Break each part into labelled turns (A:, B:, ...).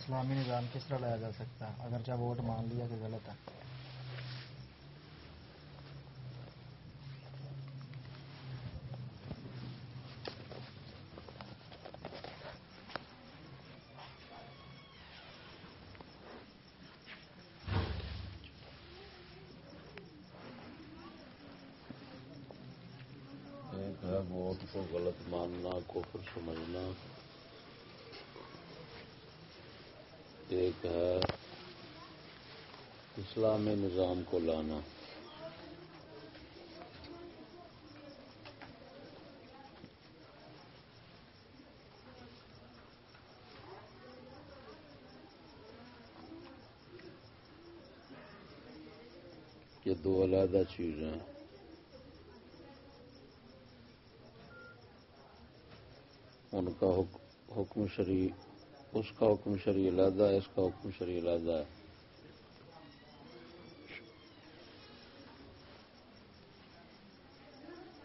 A: اسلامی نظام کس طرح لایا جا سکتا ہے؟ اگر ووٹ مان لیا کہ غلط ہے۔
B: ایک ہے ووٹ کو غلط ماننا، کفر سمجھنا۔ ایک ہے اسلامی نظام کو لانا۔ یہ دو علیحدہ چیزیں ہیں۔ ان کا حکم شریع اس کا حکم شریع علیحدہ ہے اس کا حکم شریع علیحدہ ہے۔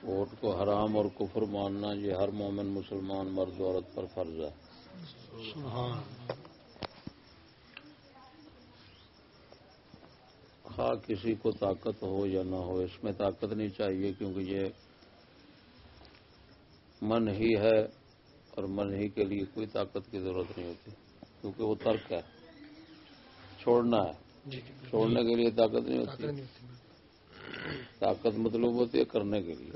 B: ووٹ کو حرام اور کفر ماننا یہ ہر مومن مسلمان مرد عورت پر فرض ہے۔ خواہ کسی کو طاقت ہو یا نہ ہو اس میں طاقت نہیں چاہیے کیونکہ یہ من ہی ہے۔ اور من ہی کے لیے کوئی طاقت کی ضرورت نہیں ہوتی کیونکہ وہ ترک ہے چھوڑنا ہے۔
C: جی
B: چھوڑنے کے لیے طاقت نہیں ہوتی۔ طاقت مطلوب ہوتی ہے کرنے کے لیے۔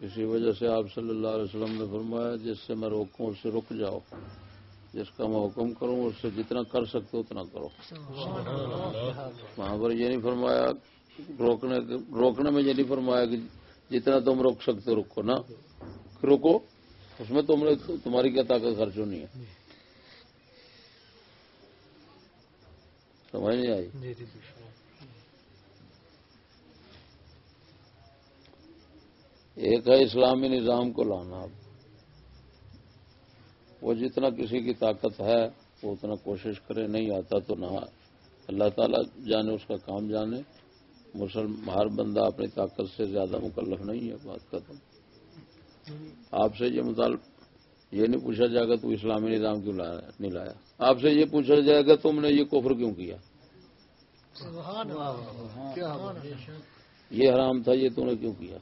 B: اسی وجہ سے آپ صلی اللہ علیہ وسلم نے فرمایا جس سے میں روکوں اس سے رک جاؤ۔ جس کا میں حکم کروں اس سے جتنا کر سکتے اتنا کرو۔ وہاں پر یہ نہیں فرمایا روکنے روکنے میں یہ نہیں فرمایا کہ جتنا تم روک سکتے رکو نا۔ روکو اس میں تم نے تمہاری کیا طاقت خرچ ہونی ہے؟ سمجھ نہیں آئی؟
C: جی جی جی
B: ایک ہے اسلامی نظام کو لانا۔ وہ جتنا کسی کی طاقت ہے وہ اتنا کوشش کرے نہیں آتا تو نہ اللہ تعالیٰ جانے اس کا کام جانے۔ مسلم ہر بندہ اپنی طاقت سے زیادہ مکلف نہیں ہے بات ختم۔ آپ سے یہ مطالب یہ نہیں پوچھا جائے گا تو اسلامی نظام کیوں لایا نہیں لایا۔ آپ سے یہ پوچھا جائے گا تم نے یہ کفر کیوں کیا؟ یہ حرام تھا یہ تم نے کیوں کیا؟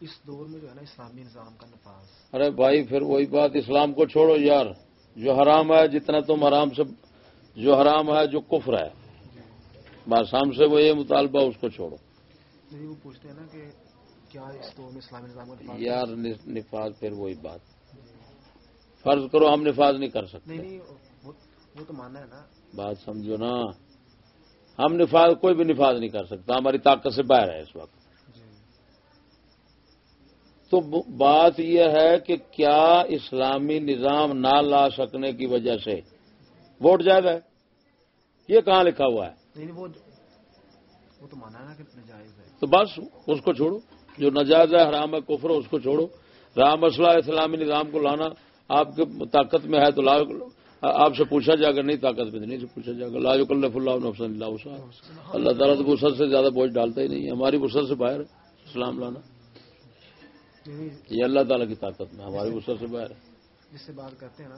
A: اس دور میں جو ہے نا اسلامی نظام کا نفاذ۔
B: ارے بھائی پھر وہی بات اسلام کو چھوڑو یار۔ جو حرام ہے جتنا تم حرام سے جو حرام ہے جو کفر ہے۔ بس ہم سے وہ یہ مطالبہ اس کو چھوڑو۔
A: وہ پوچھتے ہیں نا کہ کیا اس دور میں اسلامی نظام
B: یار نف- نفاذ پھر وہی بات۔ فرض کرو ہم نفاذ نہیں کر سکتے۔
A: وہ تو ماننا ہے نا۔
B: بات سمجھو نا۔ ہم نفاذ کوئی بھی نفاذ نہیں کر سکتا۔ ہماری طاقت سے باہر ہے اس وقت۔
A: جی۔
B: تو بات یہ ہے کہ کیا اسلامی نظام نہ لا سکنے کی وجہ سے ووٹ جائز ہے۔ یہ کہاں لکھا ہوا ہے؟
A: تو
B: بس اس کو چھوڑو۔ جو نجائز ہے حرام ہے کفر ہے، اس کو چھوڑو۔ رام مسئلہ اسلامی نظام کو لانا آپ کے طاقت میں ہے تو لا آپ سے پوچھا جائے گا نہیں طاقت میں نہیں سے پوچھا جائے۔ گا لا کلف اللہ اللہ وسعها۔ اللہ تعالیٰ تو وسعت سے زیادہ بوجھ ڈالتا ہی نہیں ہے۔ ہماری وسعت سے باہر ہے اسلام لانا۔ یہ اللہ تعالیٰ کی طاقت میں ہماری وسعت سے باہر ہے۔
A: جس سے بات کرتے ہیں نا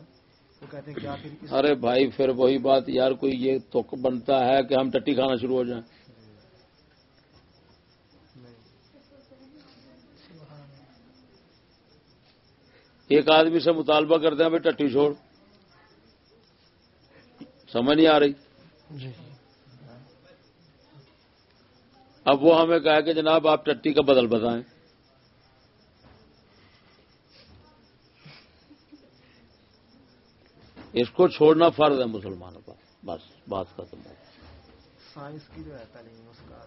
B: ارے بھائی پھر وہی بات یار کوئی یہ تو بنتا ہے کہ ہم ٹٹی کھانا شروع ہو جائیں۔ ایک آدمی سے مطالبہ کرتے ہیں بھائی ٹٹی چھوڑ۔ سمجھ نہیں آ رہی۔
C: جی۔
B: اب وہ ہمیں کہا کہ جناب آپ ٹٹی کا بدل بتائیں۔ اس کو چھوڑنا فرض ہے مسلمانوں کا۔ بس بات ختم ہو۔
A: سائنس کی جو ہے تعلیم اس کا۔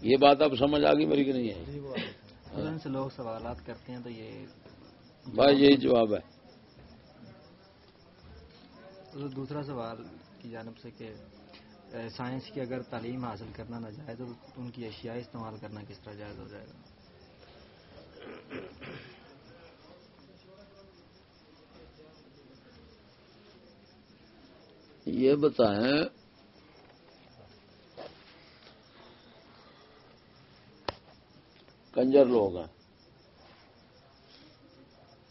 B: یہ بات اب سمجھ آ گئی میری کہ نہیں
A: جی
D: ان سے لوگ سوالات کرتے ہیں تو یہ
B: ہے بھائی یہی جواب ہے۔
D: دوسرا سوال کی جانب سے کہ سائنس کی اگر تعلیم حاصل کرنا نہ جائے تو ان کی اشیاء استعمال کرنا کس طرح جائز ہو جائے گا؟
B: یہ بتائیں کنجر لوگ ہیں۔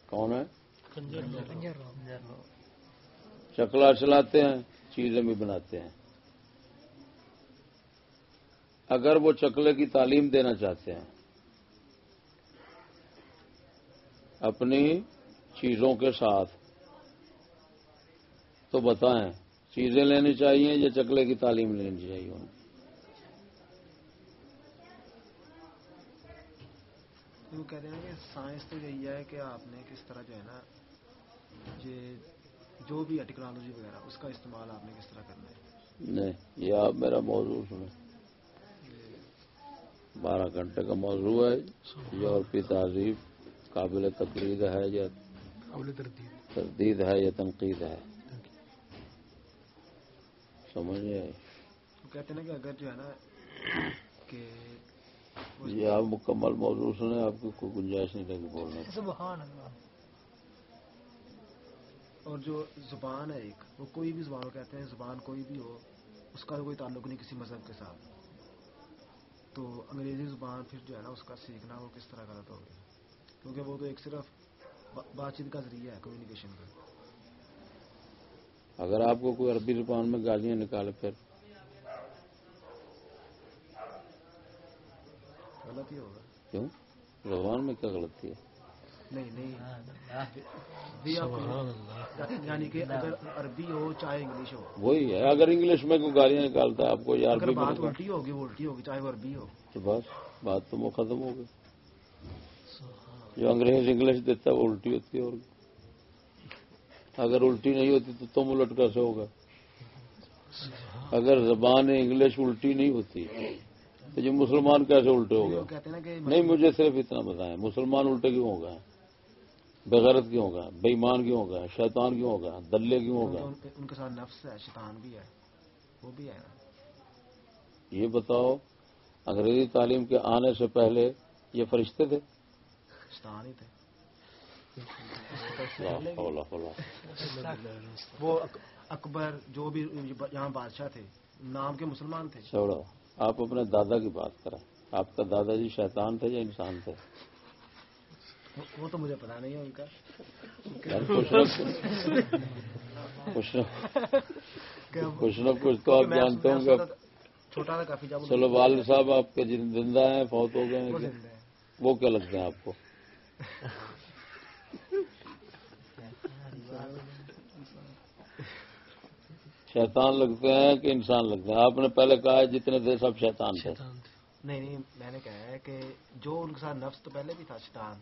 B: کون ہے چکلا چلاتے ہیں چیزیں بھی بناتے ہیں۔ اگر وہ چکلے کی تعلیم دینا چاہتے ہیں اپنی چیزوں کے ساتھ تو بتائیں۔ چیزیں لینی چاہیے یا چکلے کی تعلیم لینی چاہیے؟ انہیں
A: وہ کہتے ہیں کہ سائنس تو یہی ہے کہ آپ نے کس طرح جو ہے نا یہ جو بھی ہے ٹیکنالوجی وغیرہ اس کا استعمال آپ نے کس طرح کرنا ہے؟
B: نہیں یہ آپ میرا موضوع سنیں۔ بارہ گھنٹے کا موضوع ہے یورپی تہذیب قابل تقریر ہے یا
C: قابل تردید۔
B: تردید ہے یا تنقید ہے؟ سمجھ
A: کہتے ہیں نا کہ اگر جو ہے نا کہ
B: یہ آپ مکمل موضوع سنیں آپ کو کوئی گنجائش نہیں رہے گی بولنے کی۔
C: سبحان اللہ۔
A: اور جو زبان ہے ایک وہ کوئی بھی زبان کہتے ہیں زبان کوئی بھی ہو اس کا کوئی تعلق نہیں کسی مذہب کے ساتھ۔ تو انگریزی زبان پھر جو ہے نا اس کا سیکھنا وہ کس طرح غلط ہو گیا؟ کیونکہ وہ تو ایک صرف با- بات چیت کا ذریعہ ہے کمیونیکیشن کا۔
B: اگر آپ کو کوئی عربی زبان میں گالیاں نکالے پھر
A: غلط ہی ہوگا
B: کیوں؟ زبان میں کیا غلطی ہے؟
A: نہیں نہیں۔ آپ یعنی کہ اگر عربی ہو چاہے انگلش ہو۔
B: وہی ہے اگر انگلش میں کوئی گالیاں نکالتا ہے آپ کو یا
A: اگر
B: عربی میں
A: بات الٹی ہوگی وہ الٹی ہوگی چاہے وہ عربی ہو۔
B: تو بس بات تو وہ ختم ہو گئی۔ جو انگریز انگلش دیتا ہے وہ الٹی ہوتی ہے اور اگر الٹی نہیں ہوتی تو تم الٹ کیسے ہوگا اگر زبان انگلش الٹی نہیں ہوتی تو جو مسلمان کیسے الٹے ہوگا نہیں مجھے صرف اتنا بتائیں مسلمان الٹے کیوں ہو گئے؟ بغیرت کیوں ہو گئے؟ بےمان کیوں ہو گئے؟ شیطان کیوں ہو گئے؟ دلے کیوں ہو گئے؟
A: ان کے ساتھ نفس ہے شیطان بھی ہے وہ بھی ہے
B: یہ بتاؤ انگریزی تعلیم کے آنے سے پہلے یہ فرشتے تھے۔
A: وہ اک- اکبر جو بھی یہاں بادشاہ تھے نام کے مسلمان تھے۔
B: چھوڑو آپ اپنے دادا کی بات کریں۔ آپ کا دادا جی شیطان تھے یا انسان تھے؟
A: وہ- تو مجھے پتا نہیں ہے ان کا۔
B: کچھ نہ کچھ تو آپ جانتے ہوں گے۔
A: چھوٹا تھا- کافی
B: چلو والد صاحب آپ کے جن زندہ ہیں فوت ہو گئے
A: وہ
B: کیا لگتے ہیں آپ کو؟ شیطان لگتے ہیں کہ انسان لگتے ہیں آپ نے پہلے کہا ہے جتنے تھے سب شیطان تھے۔
A: نہیں نہیں میں نے کہا ہے کہ جو ان کے ساتھ نفس تو پہلے بھی تھا شیطان۔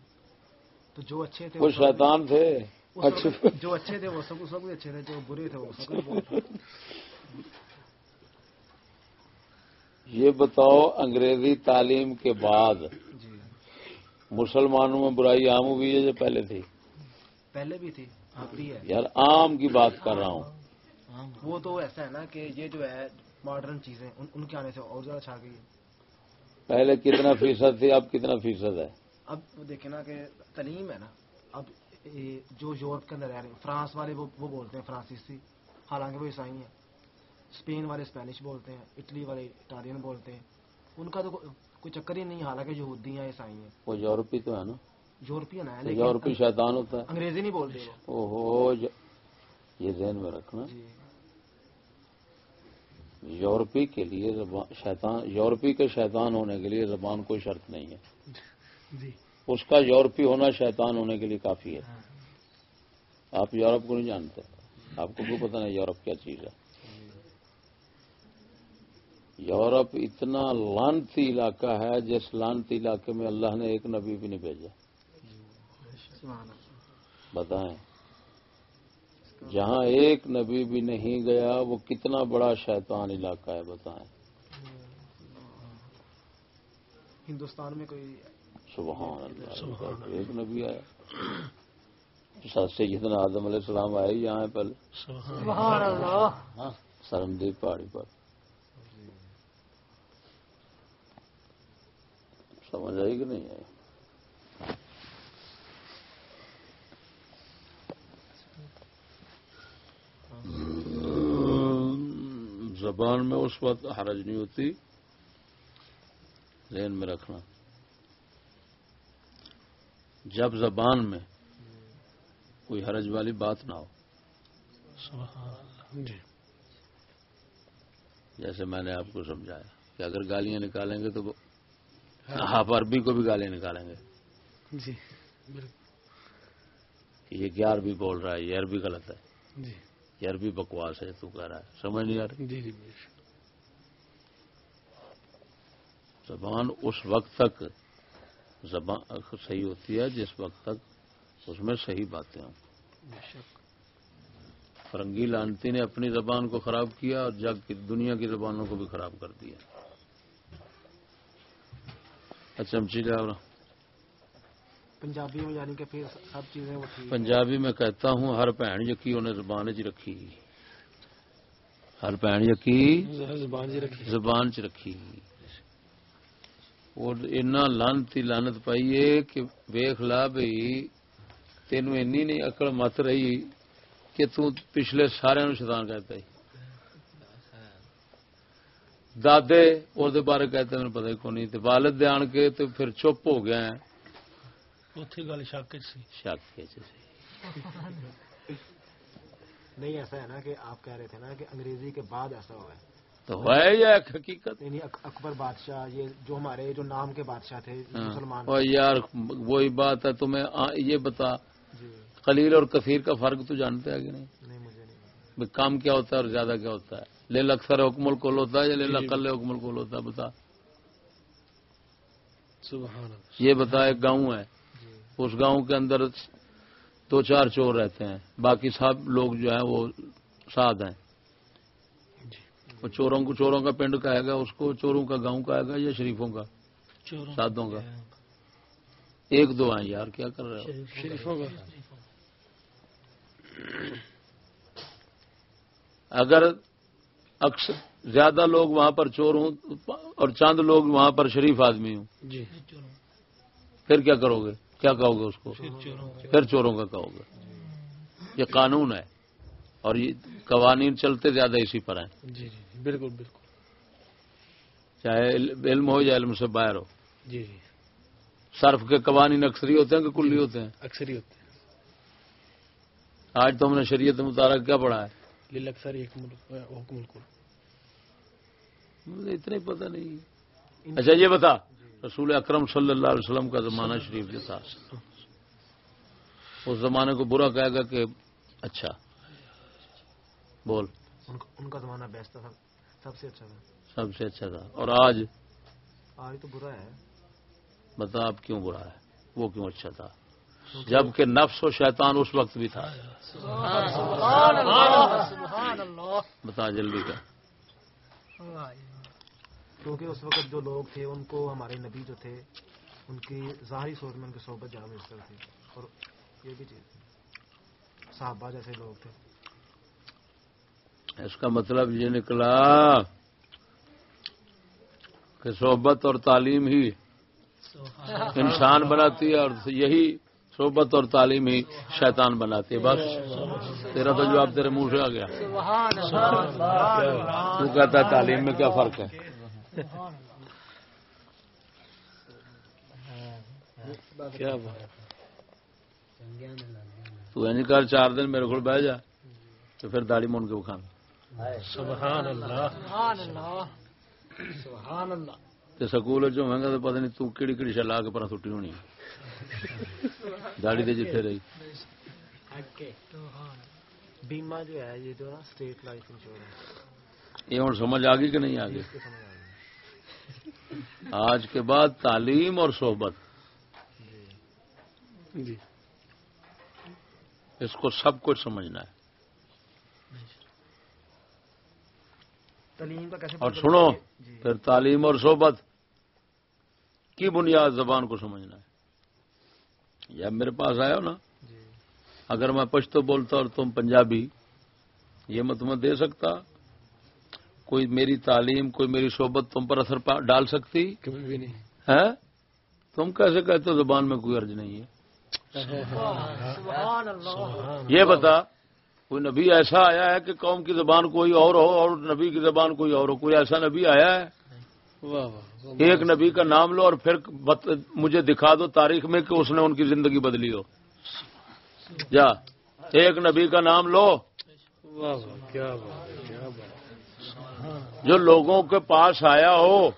A: تو جو اچھے تھے
B: وہ شیطان تھے۔
A: جو اچھے تھے وہ سب اس وقت بھی اچھے تھے جو برے تھے وہ تھے۔
B: یہ بتاؤ انگریزی تعلیم کے بعد
A: جی۔
B: مسلمانوں میں برائی عام ہوئی ہے جو پہلے تھی؟
A: پہلے بھی تھی
B: یار عام کی بات کر رہا ہوں۔
A: وہ تو ایسا ہے نا کہ یہ جو ہے ماڈرن چیزیں ان, کے آنے سے اور زیادہ چھا گئی
B: پہلے کتنا فیصد تھی اب کتنا فیصد ہے؟
A: اب دیکھیں نا کہ تعلیم ہے نا اب جو یورپ کے اندر رہ رہے ہیں فرانس والے وہ بولتے ہیں فرانسیسی حالانکہ وہ عیسائی ہیں۔ اسپین والے اسپینش بولتے ہیں اٹلی والے اٹالین بولتے ہیں۔ ان کا تو کو- کوئی چکر ہی نہیں حالانکہ یہودی ہیں عیسائی ہیں۔
B: وہ یورپی تو ہے نا؟ تو
A: لیکن
B: یورپی شیطان ہوتا ہے۔
A: انگریزی نہیں بولتے۔
B: یہ ذہن میں رکھنا۔
A: جی۔
B: یورپی کے لیے زبان شیطان یورپی کے شیطان ہونے کے لیے زبان کوئی شرط نہیں ہے۔
C: جی۔
B: اس کا یورپی ہونا شیطان ہونے کے لیے کافی ہے۔ آپ یورپ کو نہیں جانتے۔ آپ کو کوئی پتہ نہیں یورپ کیا چیز ہے؟ یورپ اتنا لانتی علاقہ ہے جس لانتی علاقے میں اللہ نے ایک نبی بھی نہیں بھیجا۔ بتائیں۔ جہاں ایک نبی بھی نہیں گیا وہ کتنا بڑا شیطان علاقہ ہے بتائیں۔
A: ہندوستان میں کوئی
B: سبحان اللہ ایک نبی آیا۔ سات سے جتنا آدم علیہ السلام آئے یہاں پہلے
C: سبحان اللہ۔
B: ہاں سرمدیپ پہاڑی پر۔ سمجھ آئی کہ نہیں آئی؟ زبان میں اس وقت حرج نہیں ہوتی ذہن میں رکھنا۔ جب زبان میں کوئی حرج والی بات نہ ہو۔
C: سبحان جی۔
B: جیسے میں نے آپ کو سمجھایا کہ اگر گالیاں نکالیں گے تو آپ عربی کو بھی گالیاں نکالیں گے۔
C: جی
B: کہ یہ کیا عربی بول رہا ہے یہ عربی غلط ہے۔
C: جی۔
B: یہ عربی بکواس ہے تو کہہ رہا ہے۔ سمجھ نہیں آ رہی؟
C: جی جی
B: زبان اس وقت تک زبان صحیح ہوتی ہے جس وقت تک اس میں صحیح باتیں ہوں۔ فرنگی لانتی نے اپنی زبان کو خراب کیا اور جگ کی دنیا کی زبانوں کو بھی خراب کر دیا۔ اچھا چمچی لے آؤ۔
A: پنجابی میں یعنی کہ پھر سب چیزیں
B: پنجابی میں کہتا ہوں ہر بھن یقی انہیں زبان چ رکھی ہر بھن یقی
C: زبان
B: چ رکھی اور اینا لانت ہی لانت پائیے کہ ویخ لا بھئی تینو اینی نہیں اکڑ مت رہی کہ تو پچھلے سارے نو شیطان کہتا ہی دادے اور دے بارے کہتے ہیں پتہ ہی کو نہیں تے والد دے آن کے تے پھر چپ ہو گیا ہیں
C: اتھی گل شک سی
B: شک
A: نہیں ایسا ہے نا کہ آپ کہہ رہے تھے نا کہ انگریزی کے بعد ایسا ہوا ہے
B: تو ہے یا حقیقت
A: یعنی اک- اکبر بادشاہ یہ جو ہمارے جو نام کے بادشاہ تھے۔ مسلمان
B: یار وہی بات ہے تمہیں یہ بتا قلیل اور کثیر کا فرق تو جانتے ہیں کہ نہیں
A: مجھے
B: کام کیا ہوتا ہے اور زیادہ کیا ہوتا ہے لیل اکثر حکم الکول ہوتا ہے یا لیل اقل حکم الکول ہوتا ہے بتا
C: سبحان اللہ
B: یہ بتا ایک گاؤں ہے اس گاؤں کے اندر دو چار چور رہتے ہیں۔ باقی سب لوگ جو ہیں وہ ساد ہیں۔
C: جی۔
B: وہ چوروں کو چوروں کا پنڈ کہے گا اس کو چوروں کا گاؤں کہے گا یا شریفوں کا؟
C: چوروں
B: سادوں کا۔ ایک دو ہیں یار کیا کر رہے ہو؟
C: شریفوں کا۔
B: اگر اکثر زیادہ لوگ وہاں پر چور ہوں اور چند لوگ وہاں پر شریف آدمی ہوں
C: جی۔
B: پھر کیا کرو گے؟ کیا کہو گے اس کو؟ پھر چوروں کا کہو گے۔ یہ قانون ہے اور یہ قوانین چلتے زیادہ اسی پر ہیں۔
C: جی جی بالکل بالکل۔
B: چاہے علم ہو یا علم سے باہر ہو۔
C: جی جی۔
B: صرف کے قوانین اکثری ہوتے ہیں کہ کلی ہوتے ہیں؟
C: اکثر ہی ہوتے ہیں۔
B: آج تو ہم نے شریعت مطالعہ کیا پڑھا ہے۔ اتنا ہی پتہ نہیں۔ اچھا یہ بتا۔ رسول اکرم صلی اللہ علیہ وسلم کا زمانہ شریف جو تھا۔ اس زمانے کو برا کہے گا کہ اچھا۔ بول۔
A: ان کا- ان کا زمانہ بیسٹ تھا۔ سب سے اچھا تھا۔
B: سب سے اچھا تھا۔ اور آج؟
A: آج تو برا ہے۔
B: بتا اب کیوں برا ہے؟ وہ کیوں اچھا تھا؟ جبکہ نفس و شیطان اس وقت بھی تھا۔ بتا جلدی کا۔
A: کیونکہ اس وقت جو لوگ تھے ان کو ہمارے نبی جو تھے ان کی ظاہری سوچ میں ان کی صحبت زیادہ مؤثر تھی۔ اور یہ بھی چیز تھی۔ صحابہ جیسے لوگ تھے۔
B: اس کا مطلب یہ نکلا کہ صحبت اور تعلیم ہی انسان بناتی ہے اور یہی صحبت اور تعلیم ہی شیطان بناتی ہے۔ بس تیرا تو جواب تیرے منہ سے آ گیا۔ تو کہتا ہے تعلیم میں کیا فرق ہے؟
C: کیا
B: تو اینی کر چار دن میرے کو بہ جا تو پھر داڑی من کے
C: سبحان اللہ۔
B: تے سکول جو ہوئے گا تو پتہ نہیں تو کیڑی کیڑی شے لا کے پرا سٹی ہونی۔ داڑھی تے جتھے رہی۔
A: بیما جو ہے یہ جو نا اسٹیٹ لائف انشورنس
B: یہ ہوں سمجھ آ گئی کہ نہیں آ گئی
A: کی سمجھ آ گئی
B: آج کے بعد تعلیم اور صحبت۔
C: جی۔
B: اس کو سب کچھ سمجھنا ہے۔ اور سنو؟
A: جی۔
B: پھر تعلیم اور صحبت کی بنیاد زبان کو سمجھنا ہے۔ جب میرے پاس آیا ہو نا؟
A: جی۔
B: اگر میں پشتو بولتا اور تم پنجابی یہ میں تمہیں دے سکتا۔ کوئی میری تعلیم کوئی میری صحبت تم پر اثر ڈال سکتی؟
C: کبھی بھی نہیں۔
B: ہے تم کیسے کہتے ہو زبان میں کوئی عرض نہیں ہے؟ یہ بتا کوئی نبی ایسا آیا ہے کہ قوم کی زبان کوئی اور ہو اور نبی کی زبان کوئی اور ہو؟ کوئی ایسا نبی آیا ہے؟
C: واہ واہ
B: ایک نبی کا نام لو اور پھر مجھے دکھا دو تاریخ میں کہ اس نے ان کی زندگی بدلی ہو۔ جا ایک نبی کا نام لو۔
C: واہ واہ کیا بات ہے کیا بات ہے
B: جو لوگوں کے پاس آیا ہو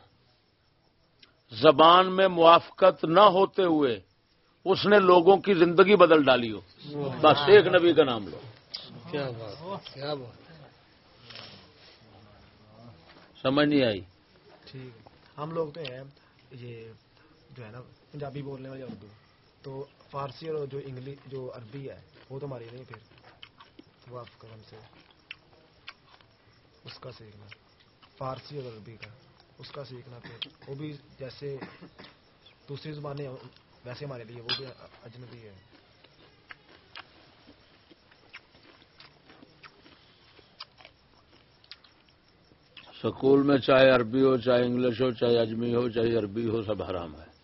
B: زبان میں موافقت نہ ہوتے ہوئے اس نے لوگوں کی زندگی بدل ڈالی ہو۔ بس ایک نبی کا نام لو۔
C: کیا بات ہے؟ کیا بات ہے؟
B: سمجھ نہیں آئی۔
A: ہم لوگ تو ہیں یہ جو ہے نا پنجابی بولنے والے اردو۔ تو فارسی اور جو انگلش جو عربی ہے وہ تو ہماری نہیں پھر وہ آپ کرم سے۔ اس کا سیکھنا۔ فارسی اور عربی کا۔ اس کا سیکھنا پھر۔ وہ بھی جیسے دوسری زبانیں ویسے ہمارے لیے وہ بھی اجنبی ہے۔
B: سکول میں چاہے عربی ہو چاہے انگلش ہو چاہے اجمی ہو چاہے عربی ہو سب حرام ہے۔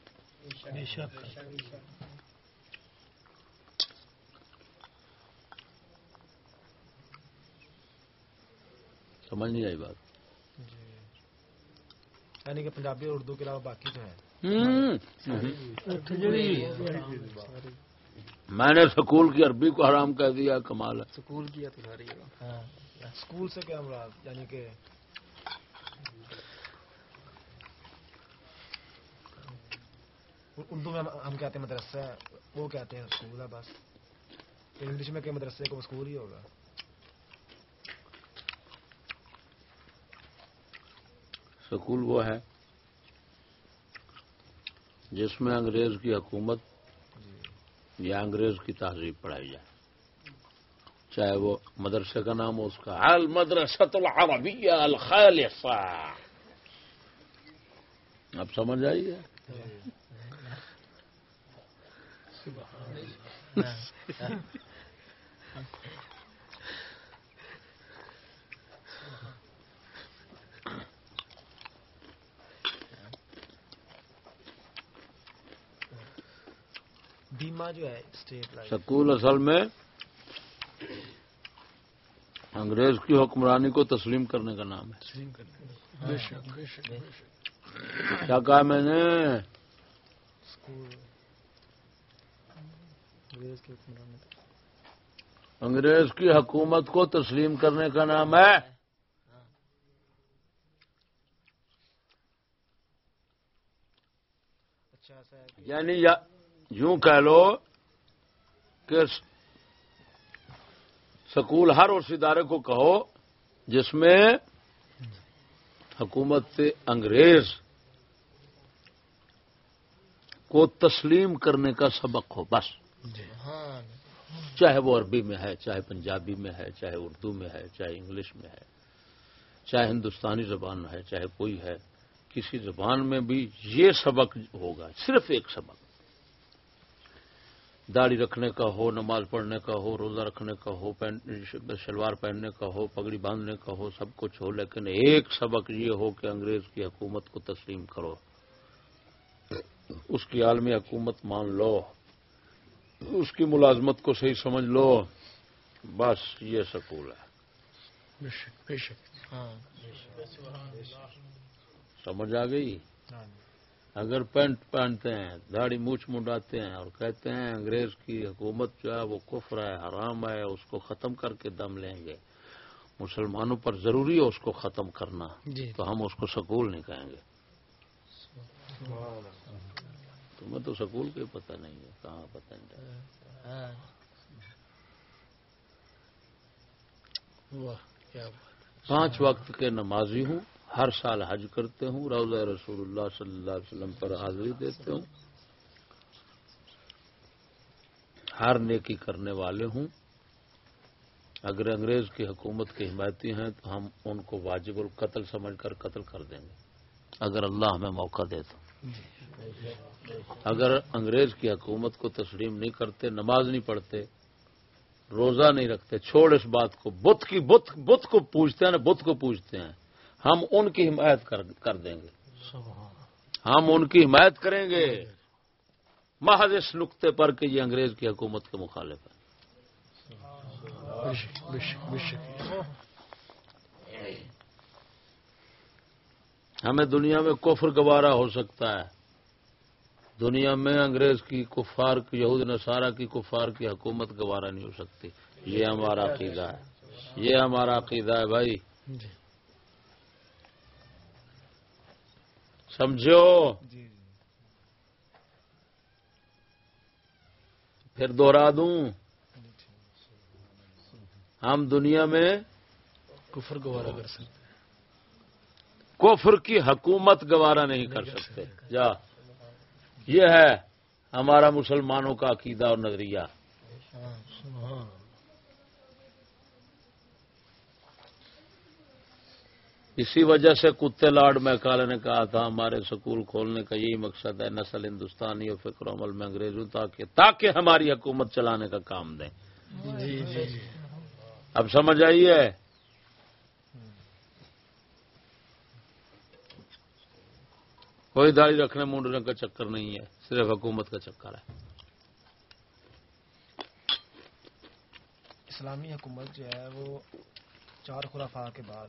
B: سمجھ نہیں آئی بات۔
A: یعنی کہ پنجابی اور اردو کے علاوہ باقی جو ہے
B: میں نے سکول کی عربی کو حرام کہہ دیا کمال ہے۔
D: سکول کیا تو ساری۔
A: اسکول سے کیا مراد؟ یعنی کہ اردو میں ہم- کہتے ہیں مدرسہ وہ کہتے ہیں اسکول ہے بس۔ انگلش میں کہ مدرسے کو اسکول ہی ہوگا؟
B: سکول وہ ہے جس میں انگریز کی حکومت یا انگریز کی تہذیب پڑھائی جائے۔ چاہے وہ مدرسے کا نام ہو اس کا المدرسۃ العربیہ الخالصہ۔ اب سمجھ آئیے
A: بیما جو ہے اسٹیٹ
B: سکول اصل میں انگریز کی حکمرانی کو تسلیم کرنے کا نام ہے۔
C: بے شک بے شک بے شک۔
B: کیا کہا میں نے؟
D: انگریز کی
B: حکومت کو تسلیم کرنے کا نام ہے۔
A: اچھا
B: یعنی یا- یوں کہہ لو کہ سکول ہر اس ادارے کو کہو جس میں حکومت انگریز کو تسلیم کرنے کا سبق ہو بس۔
C: ہاں
B: چاہے وہ عربی میں ہے چاہے پنجابی میں ہے چاہے اردو میں ہے چاہے انگلش میں ہے چاہے ہندوستانی زبان میں ہے چاہے کوئی ہے کسی زبان میں بھی یہ سبق ہوگا صرف ایک سبق۔ داڑھی رکھنے کا ہو نماز پڑھنے کا ہو روزہ رکھنے کا ہو پہن- شلوار پہننے کا ہو پگڑی باندھنے کا ہو سب کچھ ہو لیکن ایک سبق یہ ہو کہ انگریز کی حکومت کو تسلیم کرو۔ اس کی عالمی حکومت مان لو۔ اس کی ملازمت کو صحیح سمجھ لو۔ بس یہ سکول ہے۔
C: ہاں۔
B: سمجھ آ گئی؟
A: ہاں۔
B: اگر پینٹ پہنتے ہیں داڑھی مونچھ منڈاتے ہیں اور کہتے ہیں انگریز کی حکومت جو ہے وہ کفر ہے حرام ہے اس کو ختم کر کے دم لیں گے۔ مسلمانوں پر ضروری ہے اس کو ختم کرنا۔
C: جی۔
B: تو ہم اس کو سکول نہیں کہیں گے۔ تمہیں تو سکول کا ہی پتہ نہیں ہے کہاں پتہ نہیں۔ پانچ وقت کے نمازی ہوں۔ ہر سال حج کرتے ہوں روزہ رسول اللہ صلی اللہ علیہ وسلم پر حاضری دیتے ہوں۔ ہر نیکی کرنے والے ہوں۔ اگر انگریز کی حکومت کے حمایتی ہیں تو ہم ان کو واجب القتل سمجھ کر قتل کر دیں گے۔ اگر اللہ ہمیں موقع دے تو۔ اگر انگریز کی حکومت کو تسلیم نہیں کرتے، نماز نہیں پڑھتے، روزہ نہیں رکھتے، چھوڑ اس بات کو، بت کی بت بت کو پوجتے ہیں نا بت کو پوجتے ہیں۔ ہم ان کی حمایت کر دیں گے۔ ہم ان کی حمایت کریں گے۔ محض اس نقطے پر کہ یہ انگریز کی حکومت کے مخالف ہے ہمیں دنیا میں کفر گوارا ہو سکتا ہے۔ دنیا میں انگریز کی کفار کی یہود نصارہ کی کفار کی حکومت گوارا نہیں ہو سکتی۔ یہ ہمارا عقیدہ ہے۔ یہ ہمارا عقیدہ ہے بھائی۔ سمجھو؟
A: جی جی۔
B: پھر دوہرا دوں۔ ہم دنیا میں
C: کفر گوارا کر سکتے
B: کفر کی حکومت گوارا نہیں کر سکتے۔ جا۔ یہ ہے ہمارا مسلمانوں کا عقیدہ اور نظریہ
C: ہاں سبحان
B: اسی وجہ سے کتے لاڈ میکالے نے کہا تھا ہمارے سکول کھولنے کا یہی مقصد ہے نسل ہندوستانی اور فکر عمل میں انگریزوں تاکہ تاکہ ہماری حکومت چلانے کا کام دیں۔
C: جی جی جی۔
B: اب سمجھ آئیے کوئی داڑھی رکھنے مونڈنے کا چکر نہیں ہے صرف حکومت کا چکر ہے۔
A: اسلامی حکومت جو ہے وہ چار خلافا کے بعد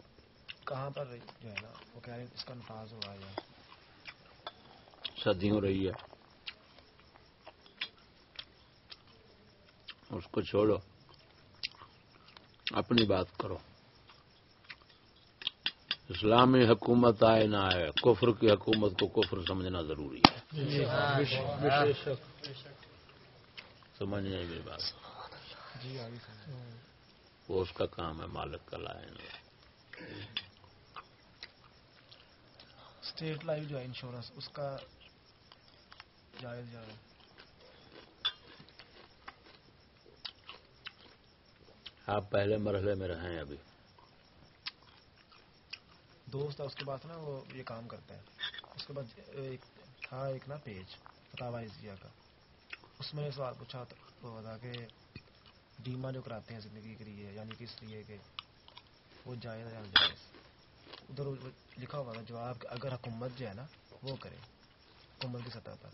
A: کہاں پر جو ہے نا وہ کہہ رہے ہیں اس کا نفاذ ہوا یا
B: صدیوں رہی ہے۔ اس کو چھوڑو۔ اپنی بات کرو۔ اسلامی حکومت آئے نہ آئے کفر کی حکومت کو کفر سمجھنا ضروری ہے۔
C: جی بے شک
B: سمجھ نہیں میری بات۔
A: جی
B: وہ اس کا کام ہے مالک کا لائن
A: اسٹیٹ لائف جو ہے انشورنس اس کا جائز جائز۔
B: آپ پہلے مرحلے میں رہیں ابھی۔
A: دوست ہے اس کے بعد نا وہ یہ کام کرتا ہے اس کے بعد ایک تھا ایک نا پیج فتح کا۔ اس میں سوال پوچھا تھا وہ تھا کہ ڈیما جو کراتے ہیں زندگی کے لیے یعنی کہ اس لیے کہ وہ جائز یا ناجائز ادھر لکھا ہوا تھا جواب کہ اگر حکومت جو ہے نا، وہ کرے حکومت کی سطح پر۔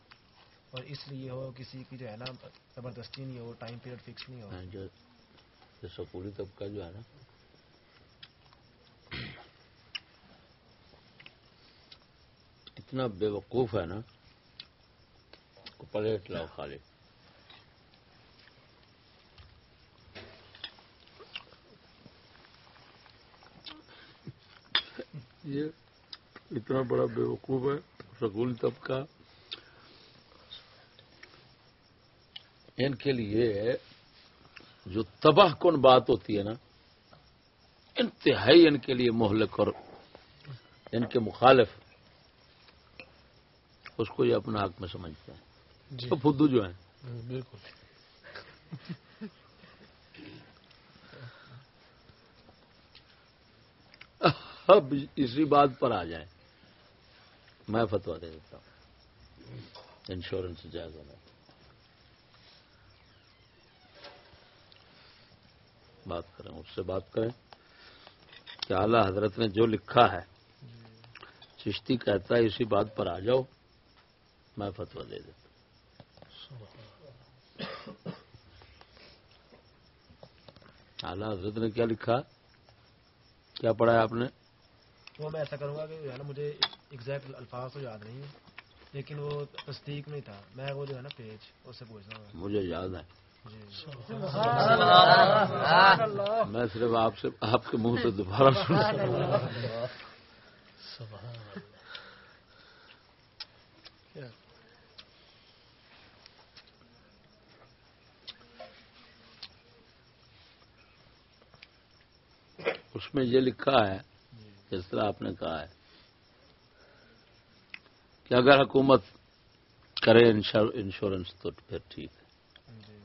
A: اور اس لیے ہو، کسی کی جو ہے نا، زبردستی نہیں ہو ٹائم پیریڈ فکس نہیں ہو۔
B: ہاں، جو سکولی طبقہ جو ہے نا۔ اتنا بے وقوف ہے نا پلیٹ لاؤ خالی یہ اتنا بڑا بے وقوف ہے سکولی طبقہ ان کے لیے جو تباہ کن بات ہوتی ہے نا انتہائی ان کے لیے مہلک اور ان کے مخالف اس کو یہ اپنا حق میں سمجھتے ہیں۔
C: جی۔
B: تو فدو جو ہیں۔
C: بالکل۔
B: اب اسی بات پر آ جائیں۔ میں فتوا دے دیتا ہوں۔ انشورنس جائز ہونا بات کریں، اس سے بات کریں کہ اعلی حضرت نے جو لکھا ہے، چشتی کہتا ہے، اسی بات پر آ جاؤ، میں فتوا دے دیتا ہوں۔ اعلی حضرت نے کیا لکھا؟ کیا پڑھا ہے آپ نے؟
A: تو میں ایسا کروں گا کہ جو ہے نا مجھے ایگزیکٹ الفاظ تو یاد نہیں ہے لیکن وہ تصدیق نہیں تھا۔ میں وہ جو ہے نا پیج اس سے پوچھ رہا ہوں۔
B: مجھے یاد ہے۔
A: جی۔
B: میں صرف آپ سے آپ کے منہ سے دوبارہ سن
C: سبحان اللہ۔ کیا
B: اس میں یہ لکھا ہے جس طرح آپ نے کہا ہے کہ اگر حکومت کرے انشور- انشورنس تو پھر ٹھیک ہے۔
A: جی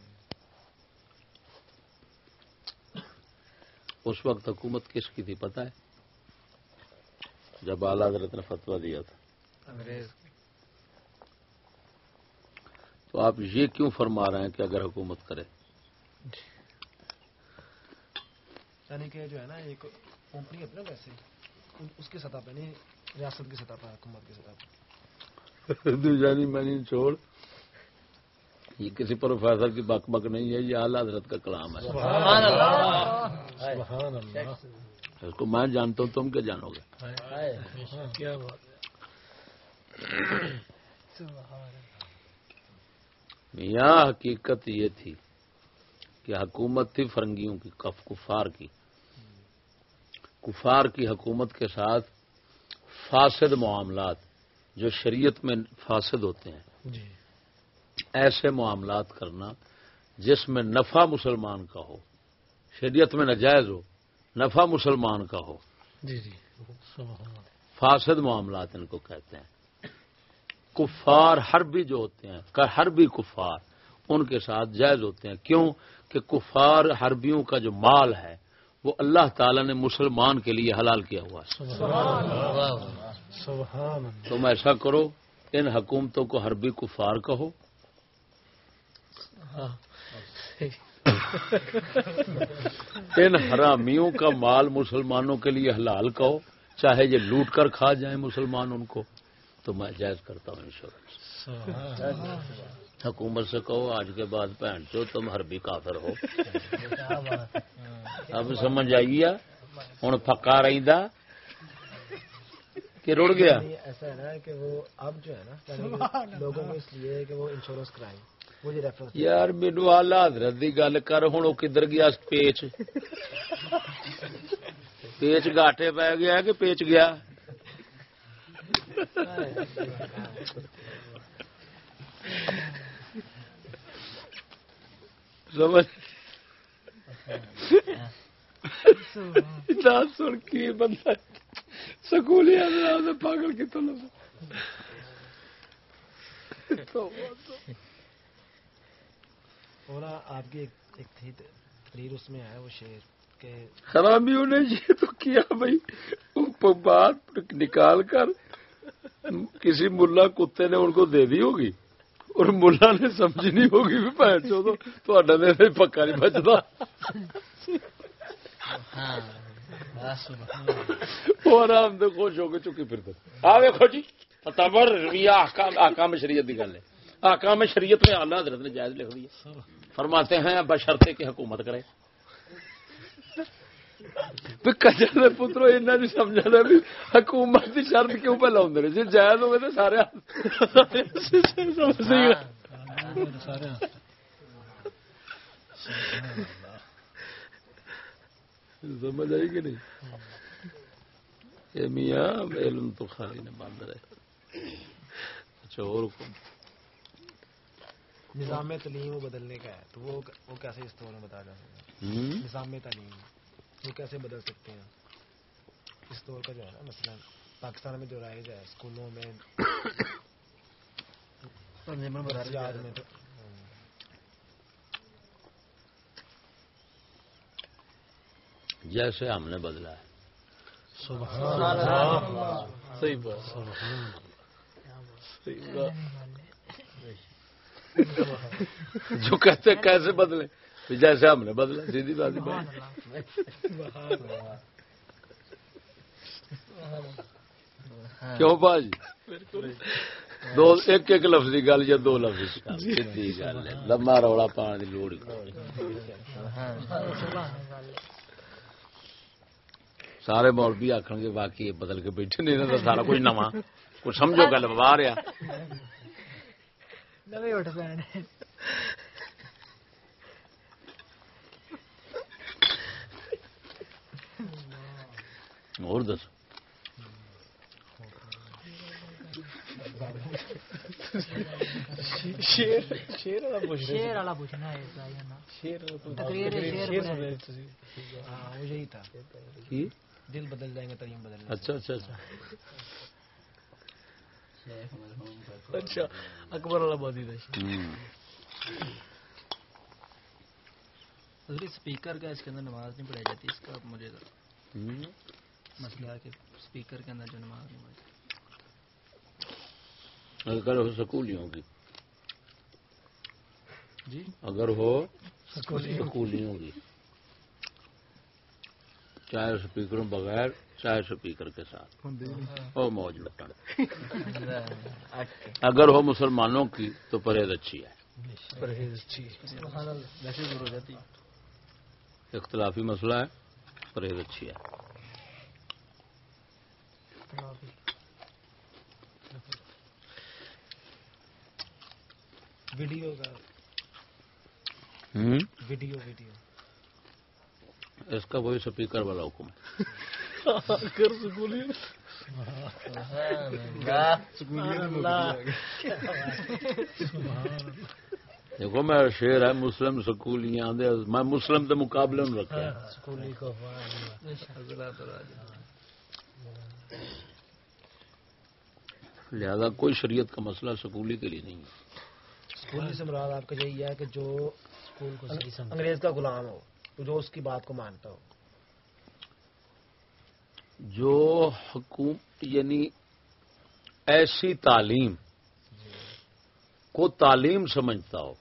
B: اس وقت حکومت کس کی تھی پتہ ہے؟ جب اعلی حضرت نے فتوا دیا تھا۔ تو آپ یہ کیوں فرما رہے ہیں کہ اگر حکومت کرے؟
A: یعنی کہ جو ہے نا ایک کمپنی ہے نا ویسے۔ اس کی سطح پہ نہیں ریاست کی سطح پر حکومت کی سطح پر
B: جانی میں نہیں چھوڑ۔ یہ کسی پروفیسر کی بک بک نہیں ہے یہ اعلی حضرت کا کلام ہے۔
C: سبحان اللہ۔
B: اس کو میں جانتا ہوں تم کیا جانو گے؟
C: کیا بات ہے۔
B: میاں حقیقت یہ تھی کہ حکومت تھی فرنگیوں کی کف کفار کی۔ کفار کی حکومت کے ساتھ فاسد معاملات جو شریعت میں فاسد ہوتے ہیں
C: جی۔
B: ایسے معاملات کرنا جس میں نفع مسلمان کا ہو شریعت میں ناجائز ہو نفع مسلمان کا ہو۔
C: جی جی۔
B: فاسد معاملات ان کو کہتے ہیں۔ کفار حربی جو ہوتے ہیں حربی کفار ان کے ساتھ جائز ہوتے ہیں۔ کیوں؟ کہ کفار حربیوں کا جو مال ہے وہ اللہ تعالی نے مسلمان کے لیے حلال کیا ہوا ہے۔
C: سبحان اللہ سبحان اللہ
B: تم ایسا کرو، ان حکومتوں کو حربی کفار کہو۔ ان حرامیوں کا مال مسلمانوں کے لیے حلال کہو، چاہے یہ لوٹ کر کھا جائیں مسلمان ان کو، تو میں جائز کرتا ہوں انشورنس حکومت سے کہو آج کے بعد پہن چو تم حربی کافر ہو۔ اب سمجھ آئیے ہوں پکا رہی کہ رڑ گیا؟
A: ایسا ہے نا کہ وہ اب جو ہے نا لوگوں کو اس لیے کہ وہ انشورنس کرائیں۔
B: یار مینو آلہ حضرت کی گل کر ہوں وہ کدھر گیا؟ پیچ۔ پیچ گاٹے پی گیا کہ پیچ گیا؟ سن کی بندہ سکولی پاگل کتوں
A: اور آپ کی ایک- ایک تھی تقریر اس میں آیا وہ شعر کہ
B: حرامیوں نے یہ تو کیا بھائی؟ بات نکال کر کسی ملا کتے نے ان کو دے دی ہوگی؟ اور ملا نے سمجھنی ہوگی بھی پکا نہیں بچتا وہ آرام دے خوش ہو کے چکی پھر آ دیکھو جی فتبر رویہ آکام آکام شریعت کی گل ہے۔ آکام شریعت میں اعلیٰ حضرت نے جائز لکھ دیا فرماتے ہیں بشرطے کی حکومت کرے۔ کچر پترو ایسا نہیں سمجھنا بھی حکومت کی شرط کیوں پہ لاؤ جی جائز ہوئے تو سارے
C: سارے
B: سمجھ آئی کہ نہیں یہ میاں علم تو خالی نے بند رہے اچھا اور
A: نظام تعلیم بدلنے کا ہے تو وہ وہ کیسے اس طور میں بتا جا سکتا ہے؟ نظام تعلیم وہ کیسے بدل سکتے ہیں؟ اس دور کا جو ہے نا مثلا پاکستان میں جو رائج ہے اسکولوں میں درجات میں تو۔
B: جیسے ہم نے بدلا ہے۔
C: سبحان اللہ۔ صحیح بات۔ سبحان صحیح بات۔
B: جو کہتے ہیں کیسے بدلے؟ جیسے ہم نے بدلا، سیدھی بات کیوں باجی دو، ایک ایک لفظ کی گل یا دو لفظ کی سیدھی گل ہے۔ لما رولا پان کی لوڑ ہی کوئی نہیں۔ سارے مولوی آخر گے باقی بدل کے بیٹھے نہیں تو سارا کچھ نواں۔ کچھ سمجھو گل باہر آ اور دسو
C: شیر شیر والا پوچھ رہے
E: شیر والا پوچھنا ہے اس بھائی نا
C: شیر والا پوچھ
E: تقریر ہے، شیر
C: شیر
E: بنا
C: سن
E: ہے۔
C: رہے تھے
A: ہاں وہ یہی تھا۔
B: کی؟
A: دل بدل جائیں گے تعلیم بدل
B: اچھا اچھا اچھا۔
C: اچھا اکبر والا بادی تھا۔
B: ہوں۔
D: حضرت اسپیکر کا اس کے اندر نماز نہیں پڑھائی جاتی اس کا مجھے۔ مسئلہ ہے کہ اسپیکر کے اندر جو نماز نہیں
B: اگر ہو سکولیوں کی۔
D: جی؟
B: اگر ہو سکولیوں۔ کی۔ چاہے اسپیکروں بغیر چاہے اسپیکر کے ساتھ۔ وہ موج لٹن اگر ہو مسلمانوں کی تو پرہیز اچھی ہے۔
C: پرہیز اچھی
B: اختلافی مسئلہ ہے پرہیز اچھی ہے۔
A: ویڈیو ویڈیو ویڈیو
B: اس کا وہی سپیکر والا حکم ہے۔ دیکھو میں شیر ہے مسلم سکول آدھے میں مسلم کے مقابلے میں رکھا ہے
C: سکولی کو
B: لہذا کوئی شریعت کا مسئلہ سکولی کے لیے نہیں ہے۔
A: اسکول سے مراد آپ کا یہی ہے کہ جو
C: سکول کو صحیح سمجھ
A: انگریز کا غلام ہو جو اس کی بات کو مانتا ہو۔
B: جو حکومت یعنی ایسی تعلیم کو تعلیم سمجھتا ہو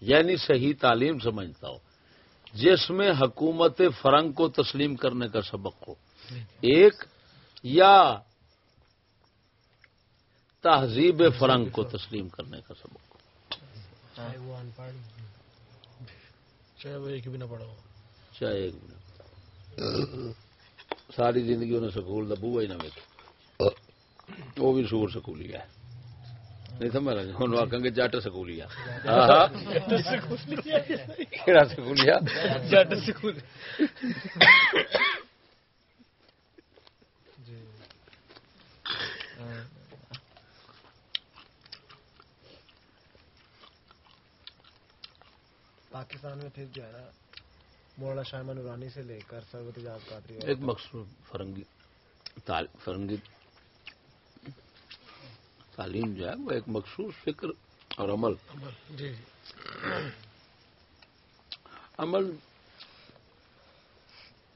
B: یعنی صحیح تعلیم سمجھتا ہو جس میں حکومت فرنگ کو تسلیم کرنے کا سبق ہو۔ ایک یا تہذیب فرنگ کو تسلیم کرنے کا سبق ہو۔
C: چاہے وہ ان پڑھ چاہے وہ ایک بھی نہ پڑھا ہو
B: چاہے ایک منٹ ساری زندگی انہیں سکول کا بوہا ہی نہ ویک وہ بھی سور سکولی ہے۔ نہیں سمجھ لگا ہوں آخان گے جٹ سکولی کہڑا سکولی
C: جٹ سکول
A: پاکستان میں پھر جو ہے نا مولانا شاہمہ نورانی سے لے کر اور
B: ایک مقصود فرنگی فرنگی تعلیم جو ہے وہ ایک مخصوص فکر اور عمل۔
C: جی جی۔
B: عمل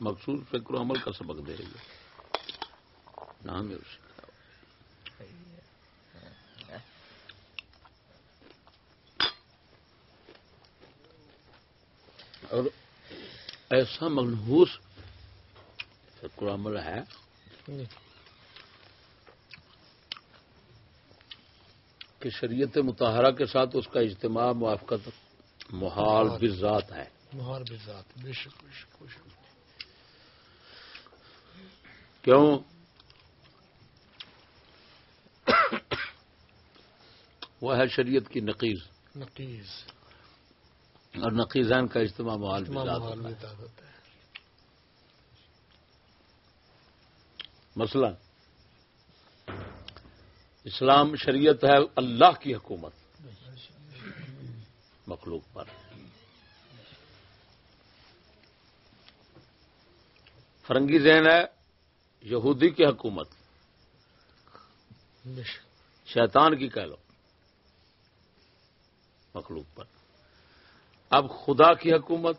B: مخصوص فکر و عمل کا سبق دے رہی ہے۔ نام ہے اس کا۔ اور ایسا منحوس فکر و عمل ہے کہ شریعت متحرہ کے ساتھ اس کا اجتماع موافقت محال بذات ہے۔
C: مہار بذات بے شک بے شک بے شک۔
B: کیوں؟ وہ ہے شریعت کی نقیز
C: نقیز
B: اور نقیزین کا اجتماع محال بذات ہوتا ہے۔ مثلا اسلام شریعت ہے اللہ کی حکومت۔ مخلوق پر۔ فرنگی ذہن ہے یہودی کی حکومت۔ شیطان کی کہہ لو مخلوق پر۔ اب خدا کی حکومت،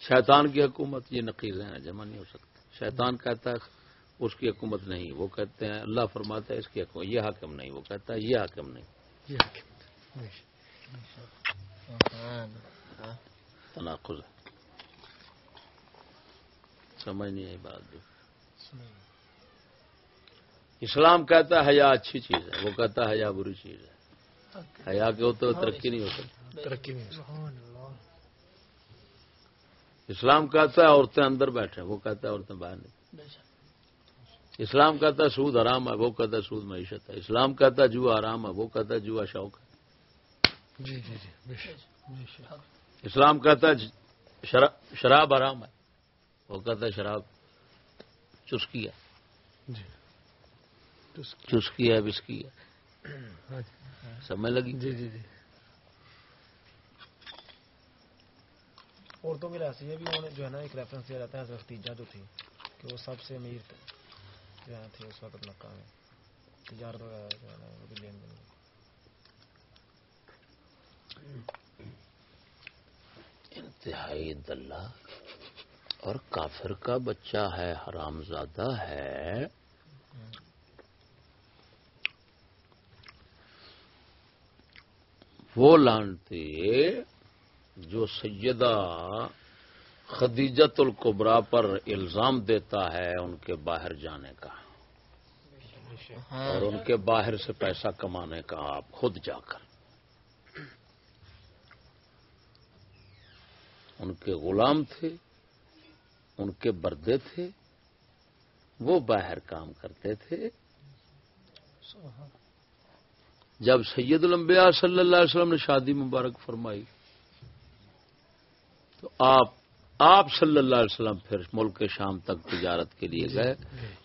B: شیطان کی حکومت، یہ نقیز ہیں، جمع نہیں ہو سکتا شیطان کہتا ہے اس کی حکومت نہیں وہ کہتے ہیں اللہ فرماتا ہے اس کی حکومت یہ حاکم نہیں وہ کہتا ہے یہ حاکم نہیں۔ ہے۔ سمجھ نہیں آئی بات اسلام کہتا ہے حیا اچھی چیز ہے وہ کہتا ہے حیا بری چیز ہے۔ حیا کے ہوتے ہوئے ترقی نہیں ہو سکتی۔
C: ترقی نہیں
B: اسلام کہتا ہے عورتیں اندر بیٹھے وہ کہتا ہے عورتیں باہر نہیں۔ اسلام کہتا ہے سود حرام ہے وہ کہتا ہے سود معیشت ہے۔ اسلام کہتا ہے جوا حرام ہے وہ کہتا ہے جوا شوق ہے۔
C: جی جی جی
B: اسلام کہتا ہے شراب حرام ہے۔ وہ کہتا ہے شراب چسکی ہے۔ چسکی۔ ہے بسکی ہے۔
C: ہاں
B: سمجھ لگی؟
C: جی جی جی۔
A: عورتوں کے لحاظ سے بھی جو ہے نا ایک ریفرنس دیا جاتا ہے جو تھی کہ وہ سب سے امیر تھے۔ جو ہے، تھے، اس وقت مکہ میں تجارت وغیرہ جو ہے نا، وہ بھی لین دین۔
B: انتہائی دلہ اور کافر کا بچہ ہے حرام زادہ ہے۔ وہ لانتے جو سیدہ خدیجت القبرا پر الزام دیتا ہے ان کے باہر جانے کا اور ان کے باہر سے پیسہ کمانے کا آپ خود جا کر ان کے غلام تھے، ان کے بردے تھے، وہ باہر کام کرتے تھے۔ جب سید الانبیاء صلی اللہ علیہ وسلم نے شادی مبارک فرمائی تو آپ آپ صلی اللہ علیہ وسلم پھر ملک شام تک تجارت کے لیے گئے۔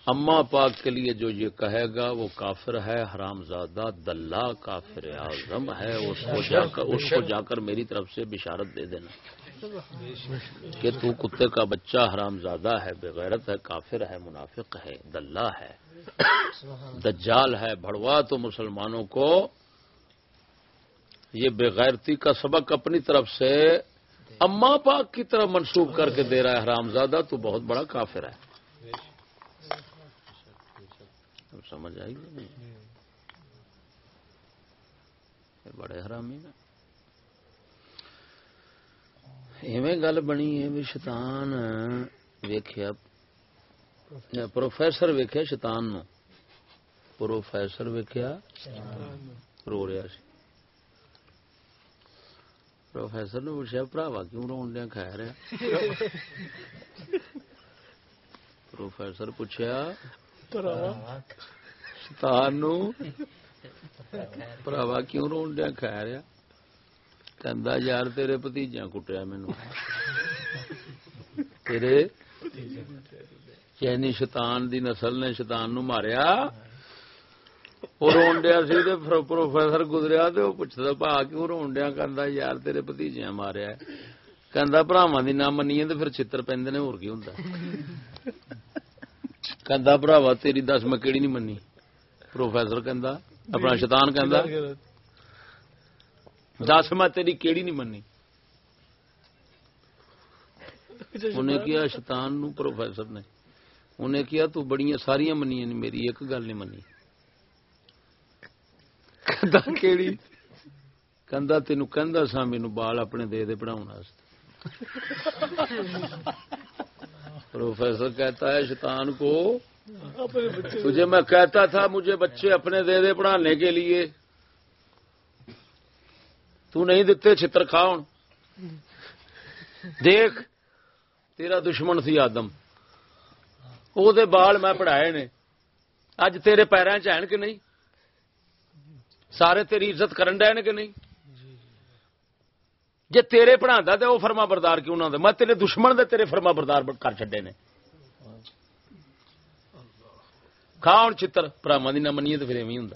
B: اما پاک کے لیے جو یہ کہے گا وہ کافر ہے حرام زادہ دلہ کافر اعظم ہے اس کو جا کر اس کو جا کر میری طرف سے بشارت دے دینا۔ کہ تو کتے کا بچہ حرام زادہ ہے بغیرت ہے کافر ہے منافق ہے دلہ ہے دجال ہے بھڑوا تو مسلمانوں کو یہ بغیرتی کا سبق اپنی طرف سے اما پاک کی طرف منسوخ کر کے دے رہا ہے حرام زادہ تو بہت بڑا کافر ہے۔ سمجھ آئی گی نہیں؟ بڑے حرامی نا ایویں گل بنی ہے بھی شیطان ویخیا پروفیسر ویخیا شیطان نو۔ پروفیسر ویخیا رو رہا سی۔ پروفیسر نے پوچھا پراوا کیوں رو دیا کھا رہا پروفیسر پوچھا شیطان نو پراوا کیوں رو دیا کھا رہا? کہندا یار تیرے بتیجا کٹیا مینو تیرے یعنی شیطان دی نسل نے شیطان نو ماریا وہ رون ڈیا سی تے پھر پروفیسر گزریا تے وہ پوچھدا پا کیوں رون ڈیا کہندا یار تیرے بتیجے ماریا بھراوا تیری دس میں کیڑی نہیں منی اپنا کہندا دس کیڑی نہیں منی کیا پروفیسر نے تو بڑیاں ساریاں منی میری ایک گل نہیں منی کندا کیڑی کندا تین کہ سا مینو بال اپنے دے دے پڑھاؤ پروفیسر کہتا ہے شیطان کو تجھے میں کہتا تھا مجھے بچے اپنے دے دے پڑھانے کے لیے تو نہیں دیتے چتر کھاؤ دیکھ تیرا دشمن سی آدم وہ بال میں پڑھائے نے اج تیرے پیروں چ کہ نہیں سارے تیری عزت کرن ڈے کہ نہیں؟ جی تیرے پڑھا تو وہ فرما بردار کیوں نہ میں تیرے دشمن دے تیرے فرما بردار کر چڈے نے۔ کھا ہوں چتر پراوا دی نہ منیے تو پھر ایویں ہوں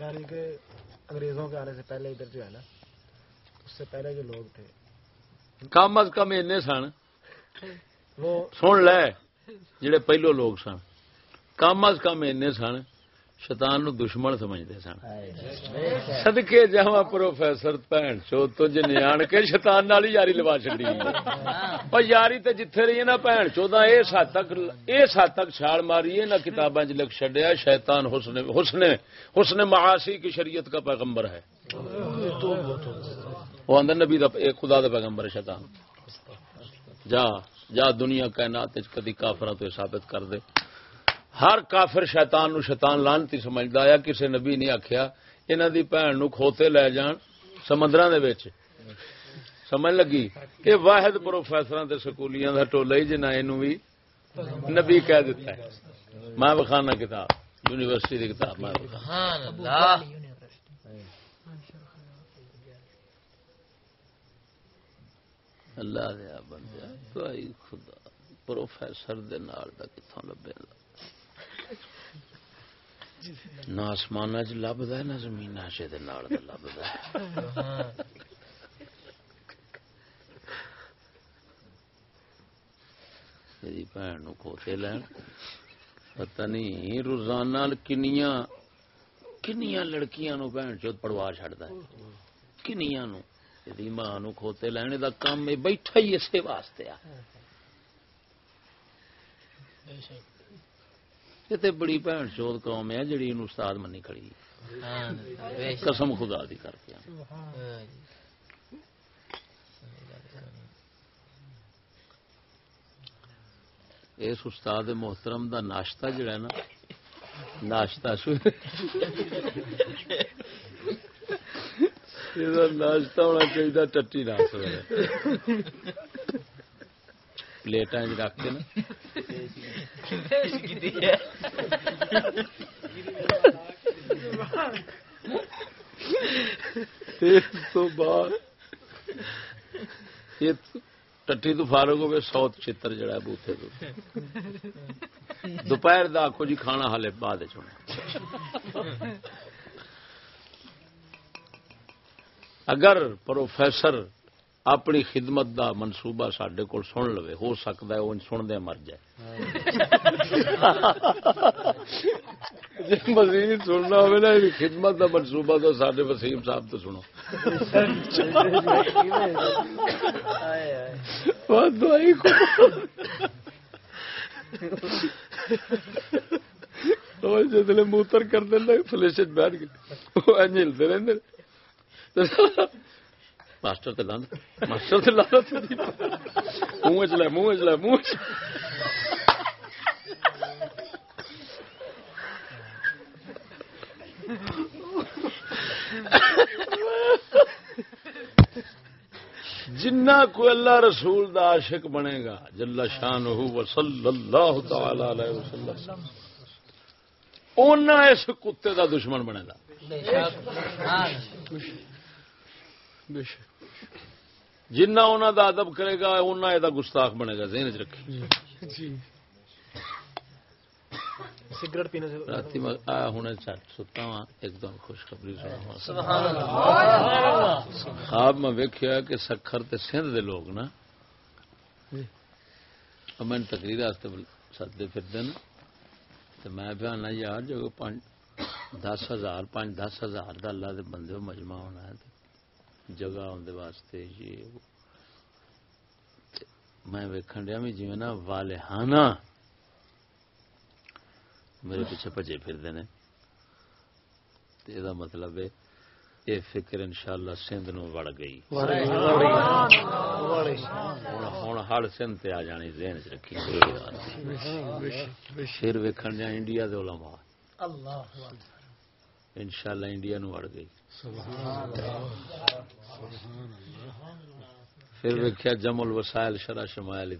A: یعنی کہ انگریزوں کے آنے سے پہلے ادھر جو ہے نا اس سے پہلے جو لوگ تھے
B: کم از کم این سن۔
A: وہ
B: سن لے۔ جڑے پہلو لوگ سن، کم از کم این سن، شیطان نو دشمن سمجھتے سن۔ سدکے جا پروفیسر بھن چو تو جن کے شیطان نال یاری لوا چڈی پر یاری تے جتھے رہی نا بھن چودہ اس حد تک اس حد تک چھال ماری ہے، نہ کتابیں لکھ چڈیا شیطان حسن حسن حسن معاشی کی شریعت کا پیغمبر ہے۔ وہ اندر نبی دا خدا دا پیغمبر ہے شیطان۔ جا۔ جا دنیا کائنات کدی کافر تو ثابت کر دے۔ ہر کافر شیطان نو شیطان لانتی سمجھدا آیا کسے نبی نہیں آکھیا، انہاں دی بہن نو کھوتے لے جان سمندراں دے وچ۔ سمجھ لگی؟ کہ واحد پروفیسراں تے سکولیاں دا ٹولا ہی جنہ اینو وی نبی کہہ دیتا ہے۔ میں بخانا کتاب، یونیورسٹی دی کتاب میں
E: سبحان اللہ۔
B: اللہ دیا بندیا کوئی خدا، پروفیسر دے نال دا کتھوں لبے نہ آسمان چ لبدا نہ زمین چ دے نال دا لبدا میری بھن نو کھوتے لین۔ پتہ نہیں روزانہ کنیاں کنیاں لڑکیاں نو بھن چوت پڑوا چھڑدا ہے۔ کنیاں نو۔ یہ ماں نو کھوتے لینے دا کام میں بیٹھا ہی اسے واسطے آ۔ یہ تے بڑی بھن چوت قوم ہے جڑی ان استاد منی کھڑی۔ قسم خدا دی کر کے اس استاد محترم دا ناشتہ جڑا ہے نا، ناشتہ سو ناشتہ ہونا چاہیے ٹٹی ناس پلیٹا رکھ کے نا تو بعد ٹٹی تو فارغ ہوئے سو چتر جڑا ہے بوتھے تو دوپہر دا آخو جی کھانا ہالے بعد چنا اگر پروفیسر اپنی خدمت دا منصوبہ سڈے کو سن لو ہو سکتا ہے وہ سن مر جائے۔ جی مزید سننا ہوئے نا خدمت دا منصوبہ تو سڈے وسیم صاحب تو سنو۔ وہ موتر کر دینا فلش بیٹھ کے۔ وہ ہلتے رہتے ماسٹر تے لاند ماسٹر تے لاند منہ چ لے منہ چ لے منہ چ جنہ کو اللہ رسول دا عاشق بنے گا، جل شان ہو صلی اللہ تعالی علیہ وسلم۔ اونا اس کتے دا دشمن بنے گا۔ جنہ انہوں دا ادب کرے گا اُنہ یہ گستاخ بنے گا ذہن چ رکھی
A: سگریٹ پینے سے
B: رات ہوں ستا وا ایک دم خوشخبری سنا خواب میں ویکیا کہ سکھر تے سندھ دے لوگ نا میں تقریر سدے پھرتے نا تو میں یار جو دس ہزار پانچ دس ہزار اللہ دے بندے مجمع ہونا ہے۔ جگہ آدھے واسطے یہ میں ویکن دیا بھی جی نا والہانہ میرے پیچھے بجے پھرتے ہیں یہ مطلب ہے یہ فکر ان شاء اللہ سندھ نو وڑ گئی ہوں ہڑ سندھ تے آ جانی ذہن چ رکھی پھر ویکن جا انڈیا دے علماء ان شاء اللہ انڈیا نو وڑ گئی پھر ویکیا جمل وسائل شرح شمائل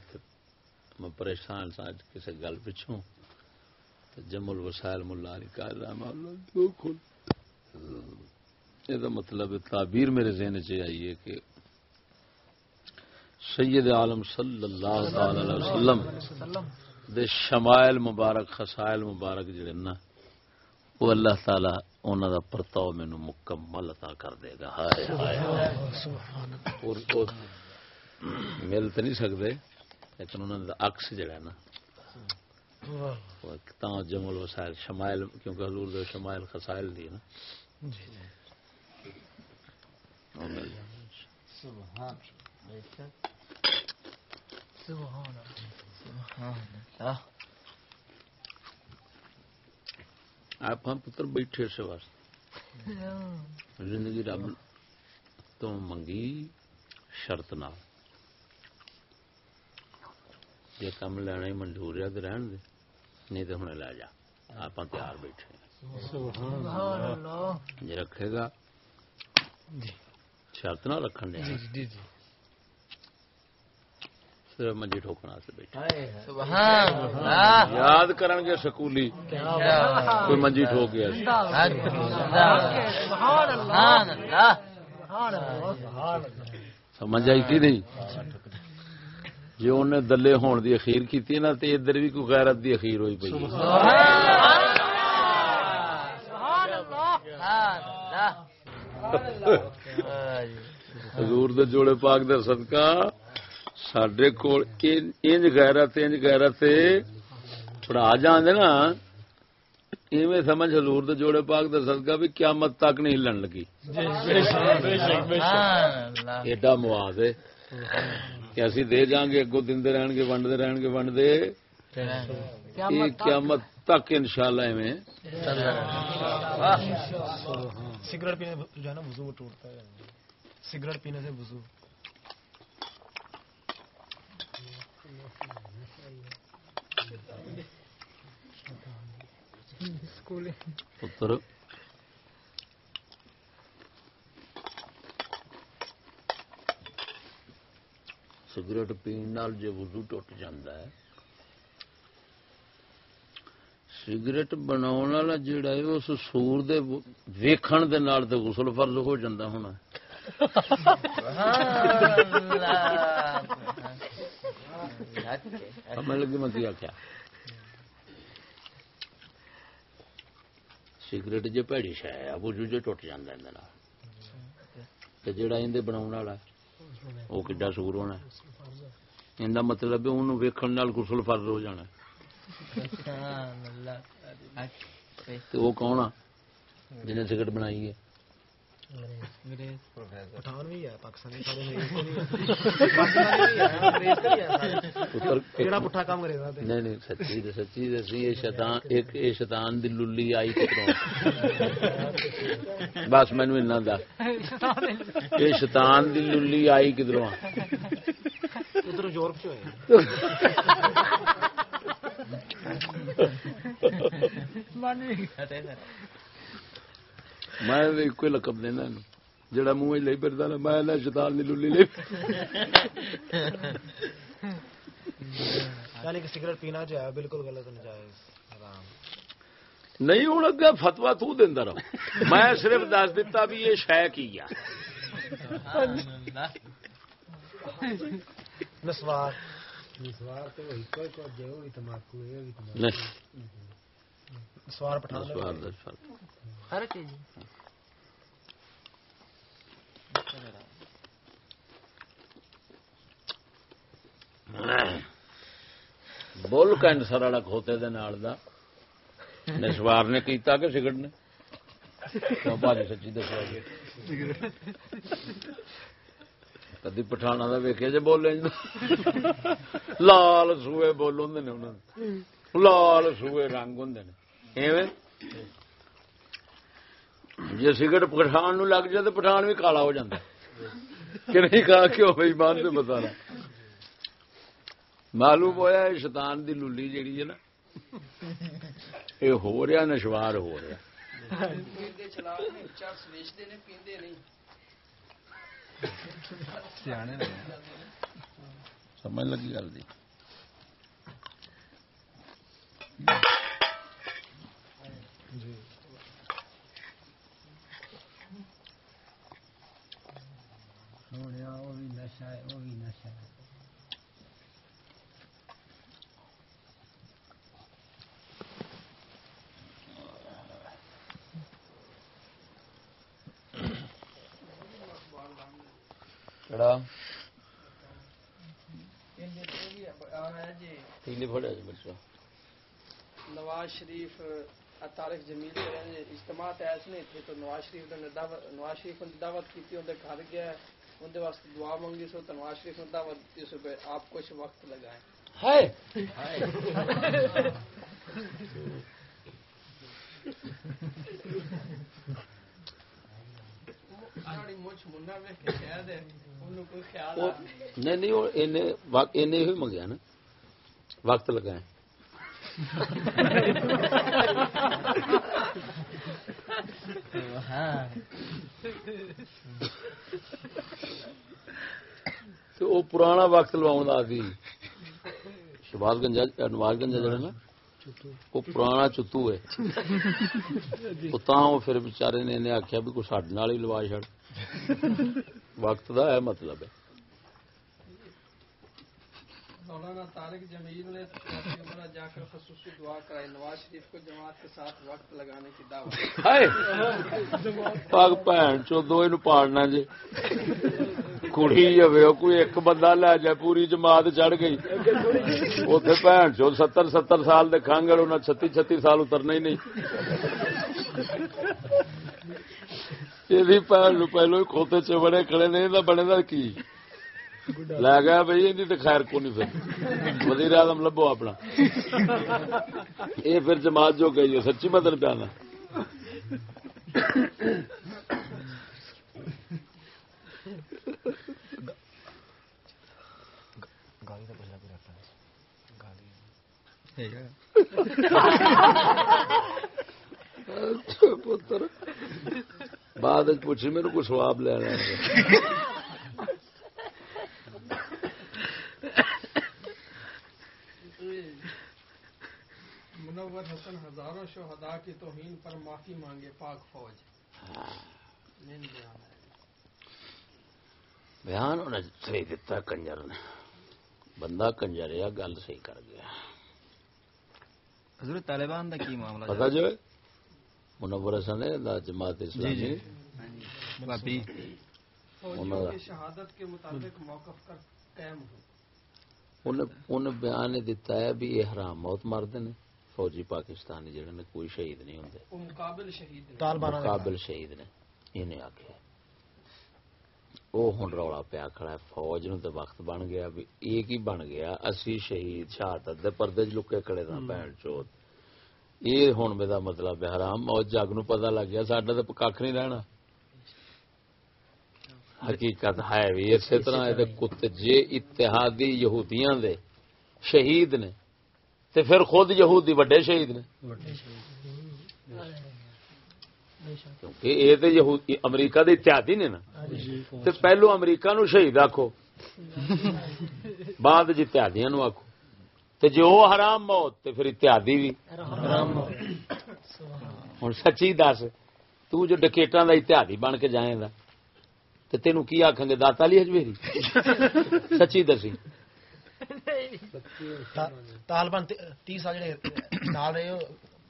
B: میں پریشان سا کسی گل پچھوں جمل وسائل ملا یہ مطلب تعبیر میرے ذہن چ آئی ہے کہ سید عالم صلی اللہ علیہ وسلم دے شمائل مبارک، خسائل مبارک جڑے نا، وہ اللہ تعالی انہوں دا پرتاؤ مینو مکمل عطا کر دے گا۔ ہائے مل تو نہیں سکتے لیکن انہوں دا عکس جڑا ہے نا۔ جمل وسائل شمائل کیونکہ حضور دے شمائل خسائل دی نا۔ آپ پتر بیٹھے سے واسطے۔ زندگی رب تو منگی شرط نہ جی کم لینا ہی منظور ہے تو رہن دے نہیں تو ہوں لے جا۔ آپ تیار بیٹھے جی رکھے گا۔ شرط نہ رکھن دیا صرف منجی ٹھوکنا یاد کرن گے سکولی کوئی منجی ٹھوک گیا سمجھ آئی کی نہیں؟ جی انہیں دلے ہون دی اخیر کی نا تو ادھر بھی کوئی غیرت دی اخیر ہوئی پی حضور دے جوڑے پاک دے صدقہ۔ سڈے کول انج غیرت انج غیرت تھوڑا آ جان دے نا ایویں سمجھ حضور دے جوڑے پاک دے صدقہ بھی قیامت تک نہیں ہلن لگی ایڈا مواد ہے کہ اسی دے جان گے اگو دے رہن گے ونڈتے رہن گے ونڈتے یہ قیامت تک ان شاء اللہ میں
A: سگریٹ پینے جو ہے نا وضو ٹوٹتا ہے سگریٹ پینے سے وضو
B: پتر سگریٹ پینے جی وزو ٹوٹ جاندا ہے
A: سگریٹ بنا جا اس سور دے ویکھن دے نال تے
B: غسل
A: فرض ہو جاتا ہونا سبحان
B: اللہ میں لگی میں کیا سگریٹ جی پیڑی شہ ہے بوجھو جو ٹوٹ جانا اندر بنا وہ کڈا سور ہونا یہ مطلب انہوں ویکھن فرض
A: ہو جانا وہ کون
B: آ جنہیں سگریٹ بنائی ہے شیطان دی للی آئی بس مینو یہ شیطان دی للی آئی کدھروں ادھر یورپ
A: چ میں کوئی لقب دینا جڑا منہ لے پھردا میں
B: لے شیطان لے یعنی سگریٹ پینا جو ہے بالکل غلط نجائز نہیں ہوں اگا فتوا تو
A: رہو۔
B: میں
A: صرف دس دیتا
B: بھی یہ شے
E: کی ہے۔
B: نسوار۔ سوار ہر کے جی بول کینسر والا کھوتے دے نال دا۔ نے کیتا کہ سگٹ نے؟ سچی دسیا کدی پٹھانا کا ویکیا جی بولیں لال سوئے بول ہوں لال سوئے رنگ ہوں ایویں۔ جی سگریٹ پٹھان لگ جائے تو پٹھان بھی کالا ہو جاتا کہ نہیں کہا کہ وہ ایمان سے بتانا معلوم ہوا شیطان دی لولی جیڑی ہے نا یہ ہو رہا نشوار ہو رہا سمجھ لگی گل دی۔ آیا وہ بھی نشہ ہے وہ بھی نشہ ہے۔ کڑا پہلے
F: نواز شریف طارق جمیل اجتماع نواز شریف نواز شریف دعوت کی گھر گیا اندر واسطے دعا منگی سو تو نواز شریف نے دعوت دی سو پہ آپ کچھ وقت لگائیں۔ منا میں کہ شاید
B: وہ پرانا وقت لواؤں آدھی شباز گنجا نواز گنجا جڑا نا، وہ پرانا چتو ہے۔ وہ پھر بچارے نے آخیا بھی کوئی سڈے ہی لوا چڑ وقت دا ہے مطلب ہے۔
F: مولانا طارق جمیل نے عمرہ جا کر خصوصی دعا کرائی نواز شریف کو جماعت کے ساتھ وقت لگانے کی دعوت
B: پاگ بھن چو دو جی کوئی ایک بندہ لے جائے پوری جماعت چڑھ گئی۔ اتنے بھن چو ستر ستر سال دے کھانگڑ انہیں چھتی چھتی سال اترنا ہی نہیں۔ یہ پہلو ہی کھوتے چ کھڑے نے بنے کا کی۔ لے گیا بھائی یہ خیر کو نہیں پھر وزیر اعظم لبو اپنا یہ
A: پھر جماعت جو گئی سچی
B: مدن پہ آنا بعد پوچھی میرے کو سواب لینا
F: منور حسن ہزاروں شہداء کی توہین پر معافی مانگے پاک فوج۔ مین بیان ہے۔
B: بیان انہیں صحیح دتا کنجر نے۔ بندہ کنجر ہے گل صحیح کر گیا۔
D: حضور طالبان کا کی معاملہ؟
B: پتا جو ہے منور حسن ہے دا جماعت اسلامی۔
D: باپی۔
F: فوجیوں کی شہادت کے مطابق موقف کر قائم ہوں
B: انہیں بیان دیتا ہے بھی یہ حرام موت مرد نے۔ فوجی پاکستانی جڑے نے کوئی شہید نہیں ہوندے۔
F: وہ مقابل شہید ہیں۔
A: طالبان
B: قابل شہید نے۔ انہیں آخیا وہ ہوں رولا پیا کھڑا ہے۔ فوج نو تے وقت بن گیا۔ بھی ایک ہی بن گیا۔ اسی شہید شہادت دے پردے چ لکے کھڑے تھا بہن چوت۔ یہ ہوں میرا مطلب ہے حرام۔ موت جگ نو پتا لگ گیا ساڈا تو کھ نہیں رہنا۔ حقیقت ہے بھی اسی طرح کتے جے اتحادی یہودیاں دے شہید نے تے پھر خود یہودی وڈے شہید نے۔ کیونکہ یہ تو امریکہ دے اتحادی نے نا۔ تے پہلو امریکہ نو شہید آکھو۔ بعد جی اتحادیاں نو آکھو۔ تے جو وہ حرام موت تے پھر اتحادی بھی ہوں سچی دس تو جو ڈکیٹاں دا اتحادی بن کے جائیں گا تے تینو کی آکھیں گے داتا لی ہجویری سچی دسی۔
A: طالبان تی سال جڑے نال رہے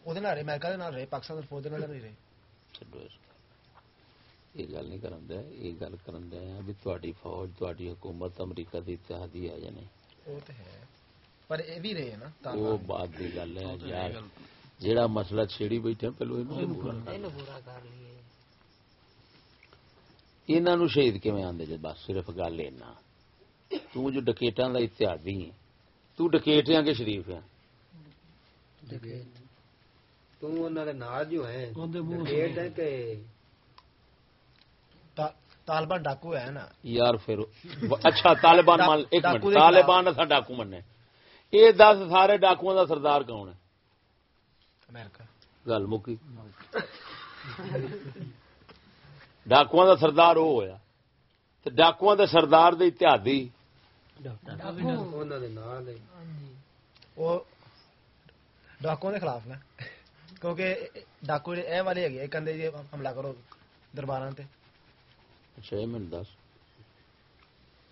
A: وہ رہے امریکہ نال رہے پاکستان فوج دے نال نہیں رہے
B: یہ گل نہیں کرن دے یہ گل کرن دے ہیں بھی تواڈی فوج تواڈی حکومت امریکہ دی اتحادی ہے یا
A: وہ تے ہے پر اے بھی رہے نا
B: وہ بات دی گل ہے یار جیڑا مسئلہ چھیڑی بیٹھے پہلو اینو پورا کر لیے انہاں نو شہید کیویں آندے جے بس صرف گل اینا تو جو ڈکیٹاں دا
G: اتحادی ہے تو ڈکیٹ ہیں کہ شریف ہیں تو
A: انہوں طالبان ڈاکو ہے نا
B: یار پھر اچھا طالبان ایک منٹ طالبان اسا ڈاکو مننے اے
A: دس
B: سارے ڈاکو دا سردار کون ہے گل مکی ڈاکو دا سردار وہ ہوا
G: ڈاکو ڈاکوؤں سردار دے
A: اتحادی ڈاکو کے خلاف نے کیونکہ ڈاکو والے ہے حملہ کرو
B: دس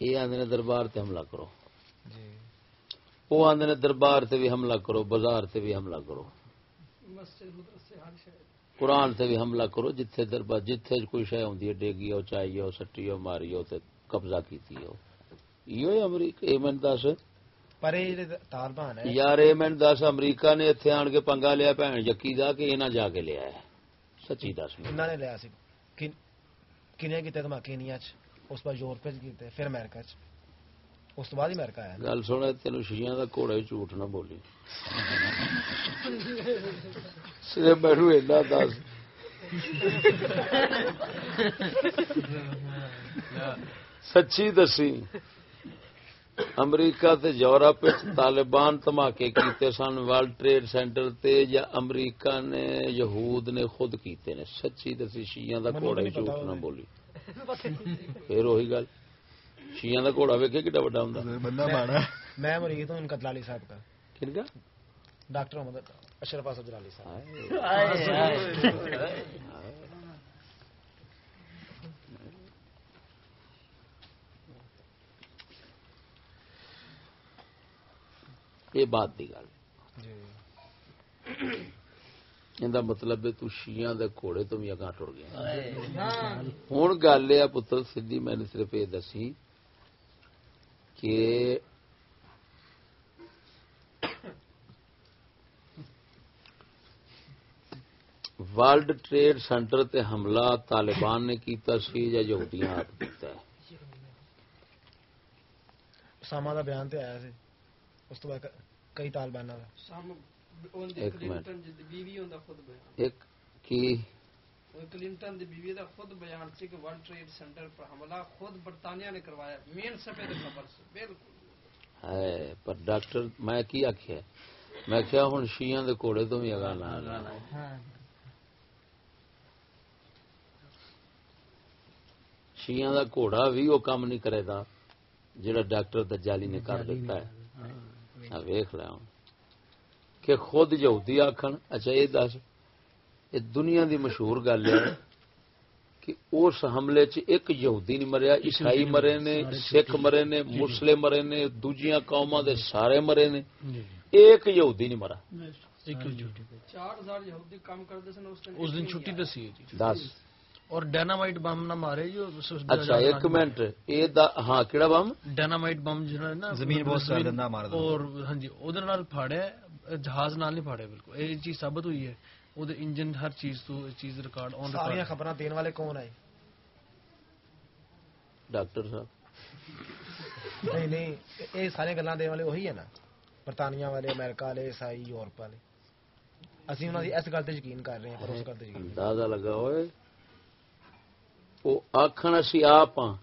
B: یہ دربار تے
F: حملہ کرو وہ دربار
B: تے بھی حملہ کرو بازار تے بھی حملہ کرو قرآن تے بھی حملہ کرو جتھے دربار جتھے کوئی شہ ہوندی ڈیگی ہو چاہیے ہو سٹی ہو ماری ہو قبضہ کیتی
A: ہو یہ
B: امریکہ ایمن دس۔ یار ایمن دس امریکہ نے اتنے آن کے پنگا لیا بھن یقین دا کہ یہاں جا کے لیا ہے۔ سچی
A: دس۔ نے لیا کنیا کیتے دھماکے کینیا چ۔ اس بعد یورپ چ کیتے پھر امریکہ چ۔ اس بعد ہی امریکہ آیا۔
B: گل سن تین شیاں دا کوڑا ہی جھوٹ نہ بولی۔ صرف مینو ایڈا دس۔ سچی دسی۔ امریکہ تے یورپ طالبان دھماکے کیتے سن ورلڈ ٹریڈ سینٹر تے یا امریکہ نے یہود نے
A: خود
B: کیتے نے۔
A: سچی دسی
B: شیاں دا
A: کوڑا
B: جھوٹ نہ بولی۔ پھر وہی گل۔ شیاں دا کوڑا ویکھے کڈا
A: بڑا ہوندا؟ میں مریض ہوں ان کا تلالی صاحب کا۔
B: کن کا؟
A: ڈاکٹر محمد اشرف اسد علی صاحب۔
B: یہ بات کی گل۔
A: جی۔
B: یہ مطلب ہے تو شیاں دے کوڑے تو میاں گاں ٹر گیا ہوں گل یہ پتر سیدھی میں نے صرف یہ دسی کہ ورلڈ ٹریڈ سینٹر تے حملہ طالبان نے کیتا سی یا یہودیاں آپ کیتا ہے؟
A: اسامہ دا بیان تے آیا سی۔ اس تو بعد کئی
F: طالبان
B: ایک نے
F: میں کی تو بھی اگا نہ آنا۔
B: ہاں۔ شیعہ بھی
F: وہ کام نہیں کرے دا جڑا ڈاکٹر دجالی نے
B: کر دیتا ہے۔ ویخ لیا کہ خود یہودی آخن اچھا یہ دس۔ یہ دنیا دی مشہور گل ہے کہ اس حملے چ ایک یہودی نہیں مریا عیسائی مرے نے سکھ مرے نے مسلم مرے نے دوجیاں قوما دے سارے مرے نے۔ ایک یہودی نہیں مرا۔
F: چار ہزار
B: دس۔
C: اور ڈائنامائٹ بم نہ مارے جو
B: اچھا ایک منٹ یہ دا- ہاں کیڑا بم؟
C: ڈائنامائٹ بم جو ہے نا
D: زمین بہت کر دیندا مار دیندا۔
C: اور ہاں جی وہ پھاڑیا جہاز نال نہیں پھاڑیا بالکل۔ یہ چیز ثابت ہوئی ہے۔ وہ انجن ہر چیز تو چیز ریکارڈ آن
A: ساری
C: ریکارڈ
A: خبر دین والے کون آئے
B: ڈاکٹر صاحب۔
A: نہیں نہیں یہ ساری گلا دین والے وہی ہے نا۔ برطانیہ والے امریکہ والے عیسائی یورپ والے۔ اسی انہوں کی اس گل تے یقین کر رہے ہیں پر اس گل تے یقین۔
B: اندازہ لگا ہوئے۔ وہ آخن اسی آپ ہاں۔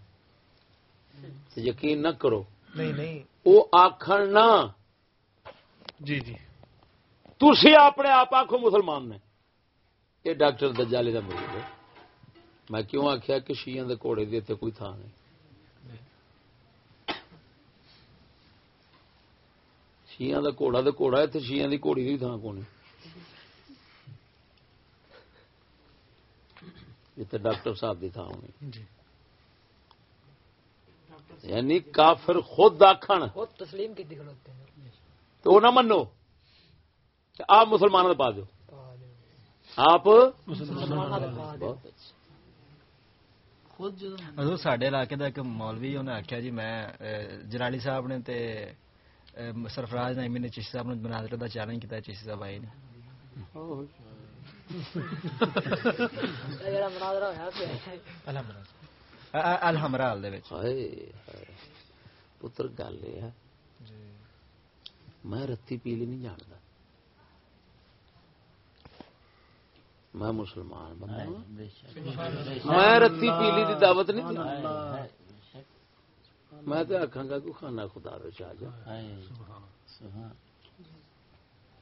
B: تے یقین نہ کرو۔
A: نہیں نہیں۔
B: وہ آخن نہ۔
C: جی جی۔
B: تھی اپنے آپ آخو مسلمان نے۔ یہ ڈاکٹر دجالی کا مریض ہے۔ میں کیوں آخیا کہ شیئن دے گھوڑے دی اتنے کوئی تھان نہیں۔ شیئن دا گھوڑا دے گھوڑا اتنے شیئن دی گھوڑی دی تھان کون جتنے ڈاکٹر صاحب دی تھان ہونی
C: جی۔
B: یعنی کافر خود آخن
E: وہ تسلیم کی
B: تو وہ نہ منو۔ تے آپ مسلمانوں پا دو آپ بہت اچھا۔
D: حضور ساڈے علاقے دا ایک مولوی انہیں آخیا جی میں اہ، جلالی صاحب نے تے سرفراز نعیمی نے چشتی صاحب نے بنادر دا چیلنج کیتا چشتی صاحب آئے نے۔
E: جڑا
B: پتر گل یہ ہے میں رتی پیلی نہیں جانتا میں مسلمان میں رتی پیلی دی دعوت نہیں میں تو آخا گا کہ خانہ خدا بچ آ جا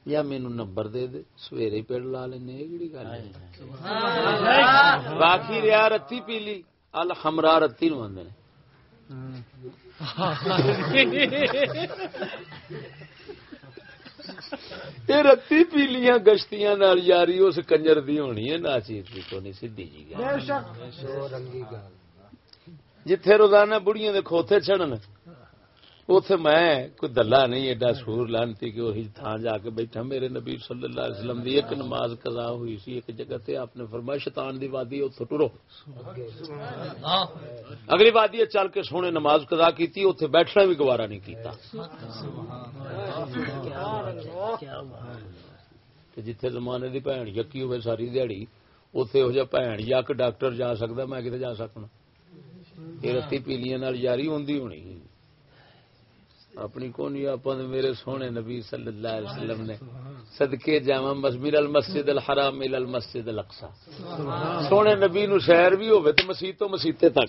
B: یا مینو نمبر دے دے سویرے پیڑ لا لینے یہ کیڑی گل ہے؟ باقی رہا رتی پیلی الحمرا رتی نو آدھے یہ رتی پیلیاں گشتیاں نال یاری اس کنجر دی ہونی ہے نا چیز کی تو نہیں سیدھی جی گل۔ جتھے روزانہ بڑھیاں دے کھوتے چڑھن اتے میں کوئی دلہ نہیں، ایڈا سور لانتی کہ وہی تھان جا کے بیٹھا۔ میرے نبی صلی اللہ علیہ وسلم دی ایک نماز قضا ہوئی سی، ایک جگہ تے آپ نے فرمایا، شیطان دی وادی اتو ٹرو۔ اگلی وادی چل کے سونے نماز قضا کیتی، اوتھے بیٹھنا بھی گوارا نہیں کیتا۔ جتھے زمانے دی بھੈਣ یکی ہوئے ساری دیہڑی، اوتھے ہو جا بھੈਣ یک ڈاکٹر جا سکدا میں کتے جا سکنا؟ یہ رتی پیلیاں یاری ہوندی ہونی۔ اپنی کونی آپ میرے سونے نبی صلی اللہ علیہ وسلم نے صدقے جاواں مسجد المسجد الحرام الى المسجد الاقصى سونے نبی نو شہر بھی ہوے تے مسجد تو مسجد تک۔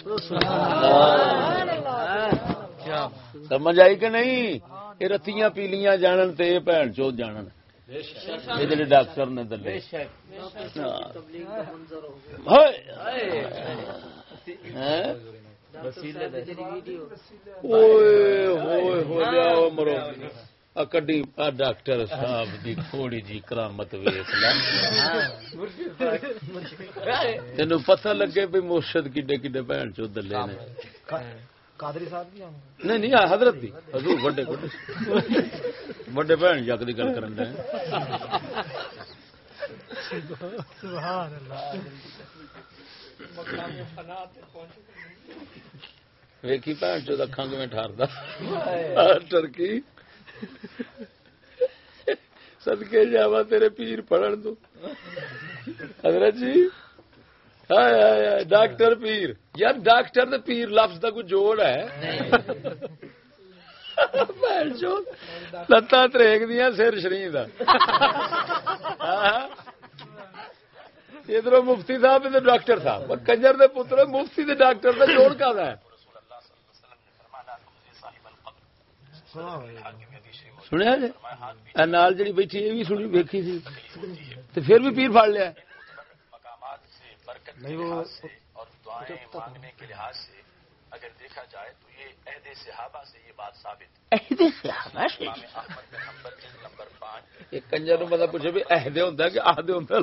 B: سمجھ آئی کہ نہیں؟ یہ رتیاں پیلیاں جانن تے بھੈਣ چوت جانن۔ یہ جڑے ڈاکٹر نے دلے۔ ہو مرو کڈی ڈاکٹر صاحب دی تھوڑی جی کرامت ویخ لا تینو پتہ لگے بھی مرشد کڈے کڈے بہن چو دلے نے
A: قادری صاحب بھی ہوں
B: نہیں نہیں حضرت دی حضور بڑے بڑے بڑے بہن جگ دی گل کرن
E: سبحان اللہ
B: ویکھی بہن چو اکھاں کیویں ٹھاردا؟ ٹرکی۔ صدقے جاوا تیرے پیر پڑھن تو۔ حضرت جی۔ ہائے ہائے ڈاکٹر پیر۔ یار ڈاکٹر تے پیر لفظ دا کوئی جوڑ ہے؟ لتاں تریک دیاں سر شری دا۔ ادھر مفتی صاحب، ادھر ڈاکٹر صاحب۔ کنجر دے پتر، مفتی دے ڈاکٹر دا جوڑ کا ہے؟ سنیا جی؟ نال جڑی بیٹھی یہ بھی سنی، ویکھی سی۔ تے پھر بھی پیر پھڑ لیا۔
A: نہیں وہ
H: اگر دیکھا جائے تو یہ عہد صحابہ سے یہ بات ثابت
B: عہد صحابہ سے؟
H: امام احمد بن حنبل جلد نمبر پانچ۔
B: ایک کنجر نو مطلب پوچھے بھی عہد ہوتا ہے کہ عہد ہوتا ہے؟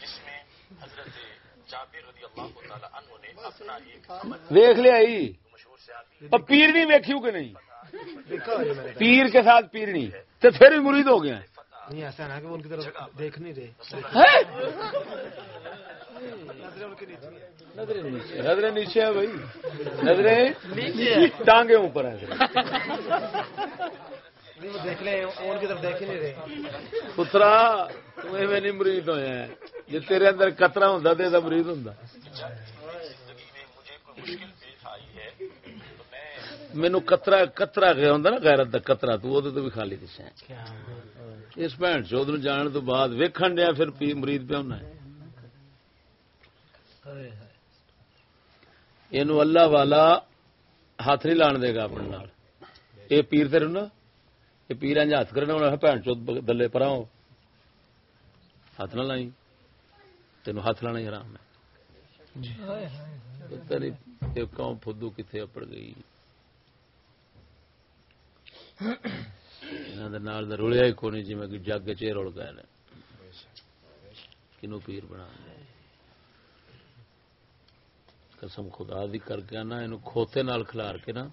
H: جس میں حضرت جابر رضی اللہ تعالی عنہ نے اپنا ایک عمل
B: دیکھ لیا ہی۔ پیر نہیں ویکھیو کہ نہیں؟ پیر کے ساتھ پیر نہیں۔ تو پھر بھی مرید ہو گیا
A: نہیں ایسا نا کہ وہ ان کی طرف دیکھ نہیں رہے۔
B: نظریں نیچے ہے بھائی۔ نظریں ٹانگے اوپر ہیں۔
A: نہیں وہ دیکھ لیں وہ ان کی طرف دیکھ ہی نہیں رہے۔
B: پترا نہیں مرید ہویا ہے جی تیرے اندر قطرہ ہوں تو یہ مرید ہوں
H: زندگی میں مجھے کوئی مشکل پیش آئی ہے تو میں
B: مینو کترا کترا گیا ہوں نا غیرت دا کترا تو وہ تو بھی خالی دسیا اس بھن چود نو جان تو بعد ویکھن دیا پھر پی مرید پہ ہونا ہے۔ یہ اللہ والا ہاتھ نہیں لان دے گا اپنے نال۔ یہ پیر تیرے نا یہ پیر انج ہاتھ کرنا ہونا بھن چود دلے پرا ہو ہاتھ نہ لائی۔ تین ہاتھ لانا ہی حرام ہے۔ پتہ نہیں یہ قوم فدو کتنے اپڑ گئی۔ انہاں دے نال دا رلیا ہی کونی جی میں کہ جگ چے رل گئے نے۔ کنو پیر بنا دے قسم خدا دی کر کے نا، اینو کھوتے نال کھلار کے نا،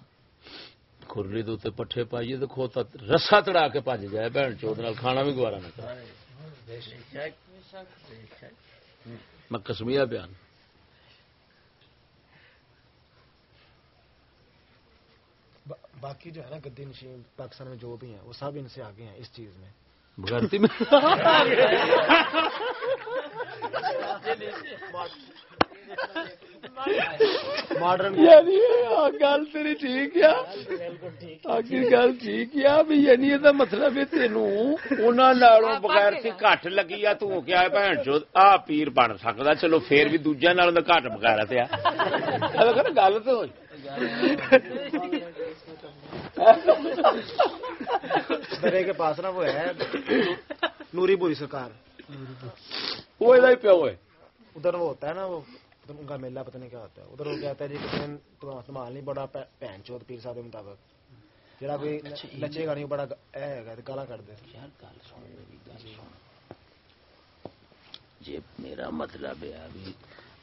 B: کھرلی دے اوتے پٹھے پائیے تے کھوتا رسا تڑا کے بھج جائے بہن چود نال، کھانا بھی گوارا نہ کرے میں کسمیا بیان۔
A: باقی جو ہے نا، گدی نشین پاکستان میں جو بھی ہیں، وہ سب ان سے آگے ہیں اس چیز میں۔
B: بغیرتی میں یعنی گل تیری ٹھیک ہے آخر گل ٹھیک ہے بھی یعنی یہ مطلب ہے تینوں انہاں نالوں بغیر گھٹ لگی آ تو کیا ہے آ پیر بن سکدا چلو پھر بھی دوجے نال تو گھٹ بغیر تے آ۔ گل تو ہوئی۔
A: درے کے پاس نا وہ ہے نوری بوری سرکار
B: وہ یہ پیو ہے
A: ادھر وہ ہوتا ہے نا وہ ان کا میلہ پتہ نہیں کیا ہوتا ہے ادھر وہ کہتا ہے جی کسی نے تو سنبھال نہیں بڑا بہن چوت پیر صاحب کے مطابق جڑا کوئی لچے گا نہیں بڑا اے ہے گالا کر دے
B: یار گل سن میری گل سن جی میرا مطلب ہے بھی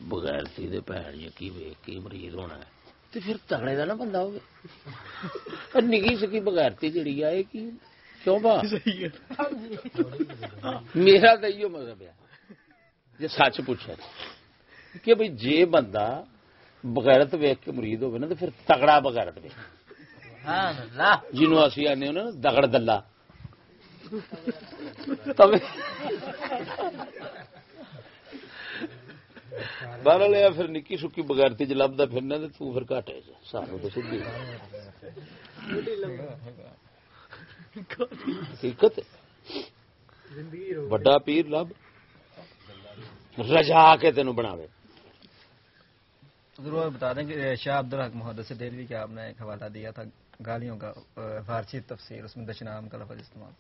B: بغیر سی دے یقی ویک کے مریض ہونا ہے تو پھر تگڑے دا نا بندہ ہوگا۔ نگی سکی بغیرتی جڑی ہے کی؟ کیوں با میرا تو یہ مذہب ہے۔ جی سچ پوچھا کہ بھئی جے بندہ بغیرت ویک کے مرید ہوگا نا تو پھر تگڑا بغیرت ویک جنوں اسی آنے نا دگڑ دلہ۔ بارہ لیا پھر نکی سکی بغیرتی چ لبدا پھرنا تو تو پھر گھٹ ہے سانو تو سدھی حقیقت ہے۔ بڑا پیر لب رجا کے تینوں بناوے
D: ضرور بتا دیں کہ شاہ عبد الحق محدث دہلوی کا آپ نے ایک حوالہ دیا تھا گالیوں کا فارسی تفسیر اس میں دشنام کا لفظ استعمال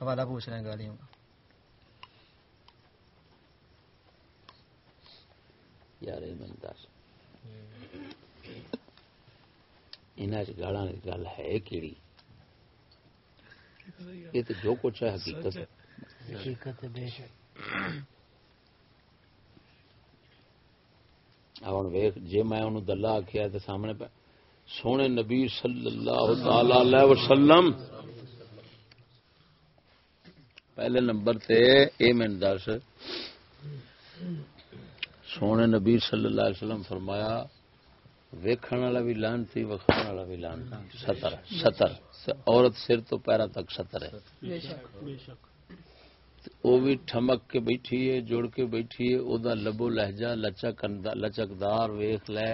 D: حوالہ پوچھ رہے ہیں گالیوں کا
B: یار میں دس انہاں چ گالاں دی گل ہے کیڑی؟ یہ تو جو کچھ ہے حقیقت ہے۔
E: حقیقت ہے بے شک۔
B: ہوں ویخ جی میں انہوں دلہ آخیا تو سامنے پہ سونے نبی صلی اللہ تعالی علیہ وسلم۔ پہلے نمبر تے اے میں دس سونے نبی صلی اللہ علیہ وسلم فرمایا ویکھن والا بھی لانتی وکھان والا بھی لانتی ستر ستر۔ عورت سر تو پیرا تک ستر ہے۔ وہ بھی ٹھمک کے بیٹھی ہے جڑ کے بیٹھی ہے او دا لبو لہجہ لچک لچکدار ویخ لے۔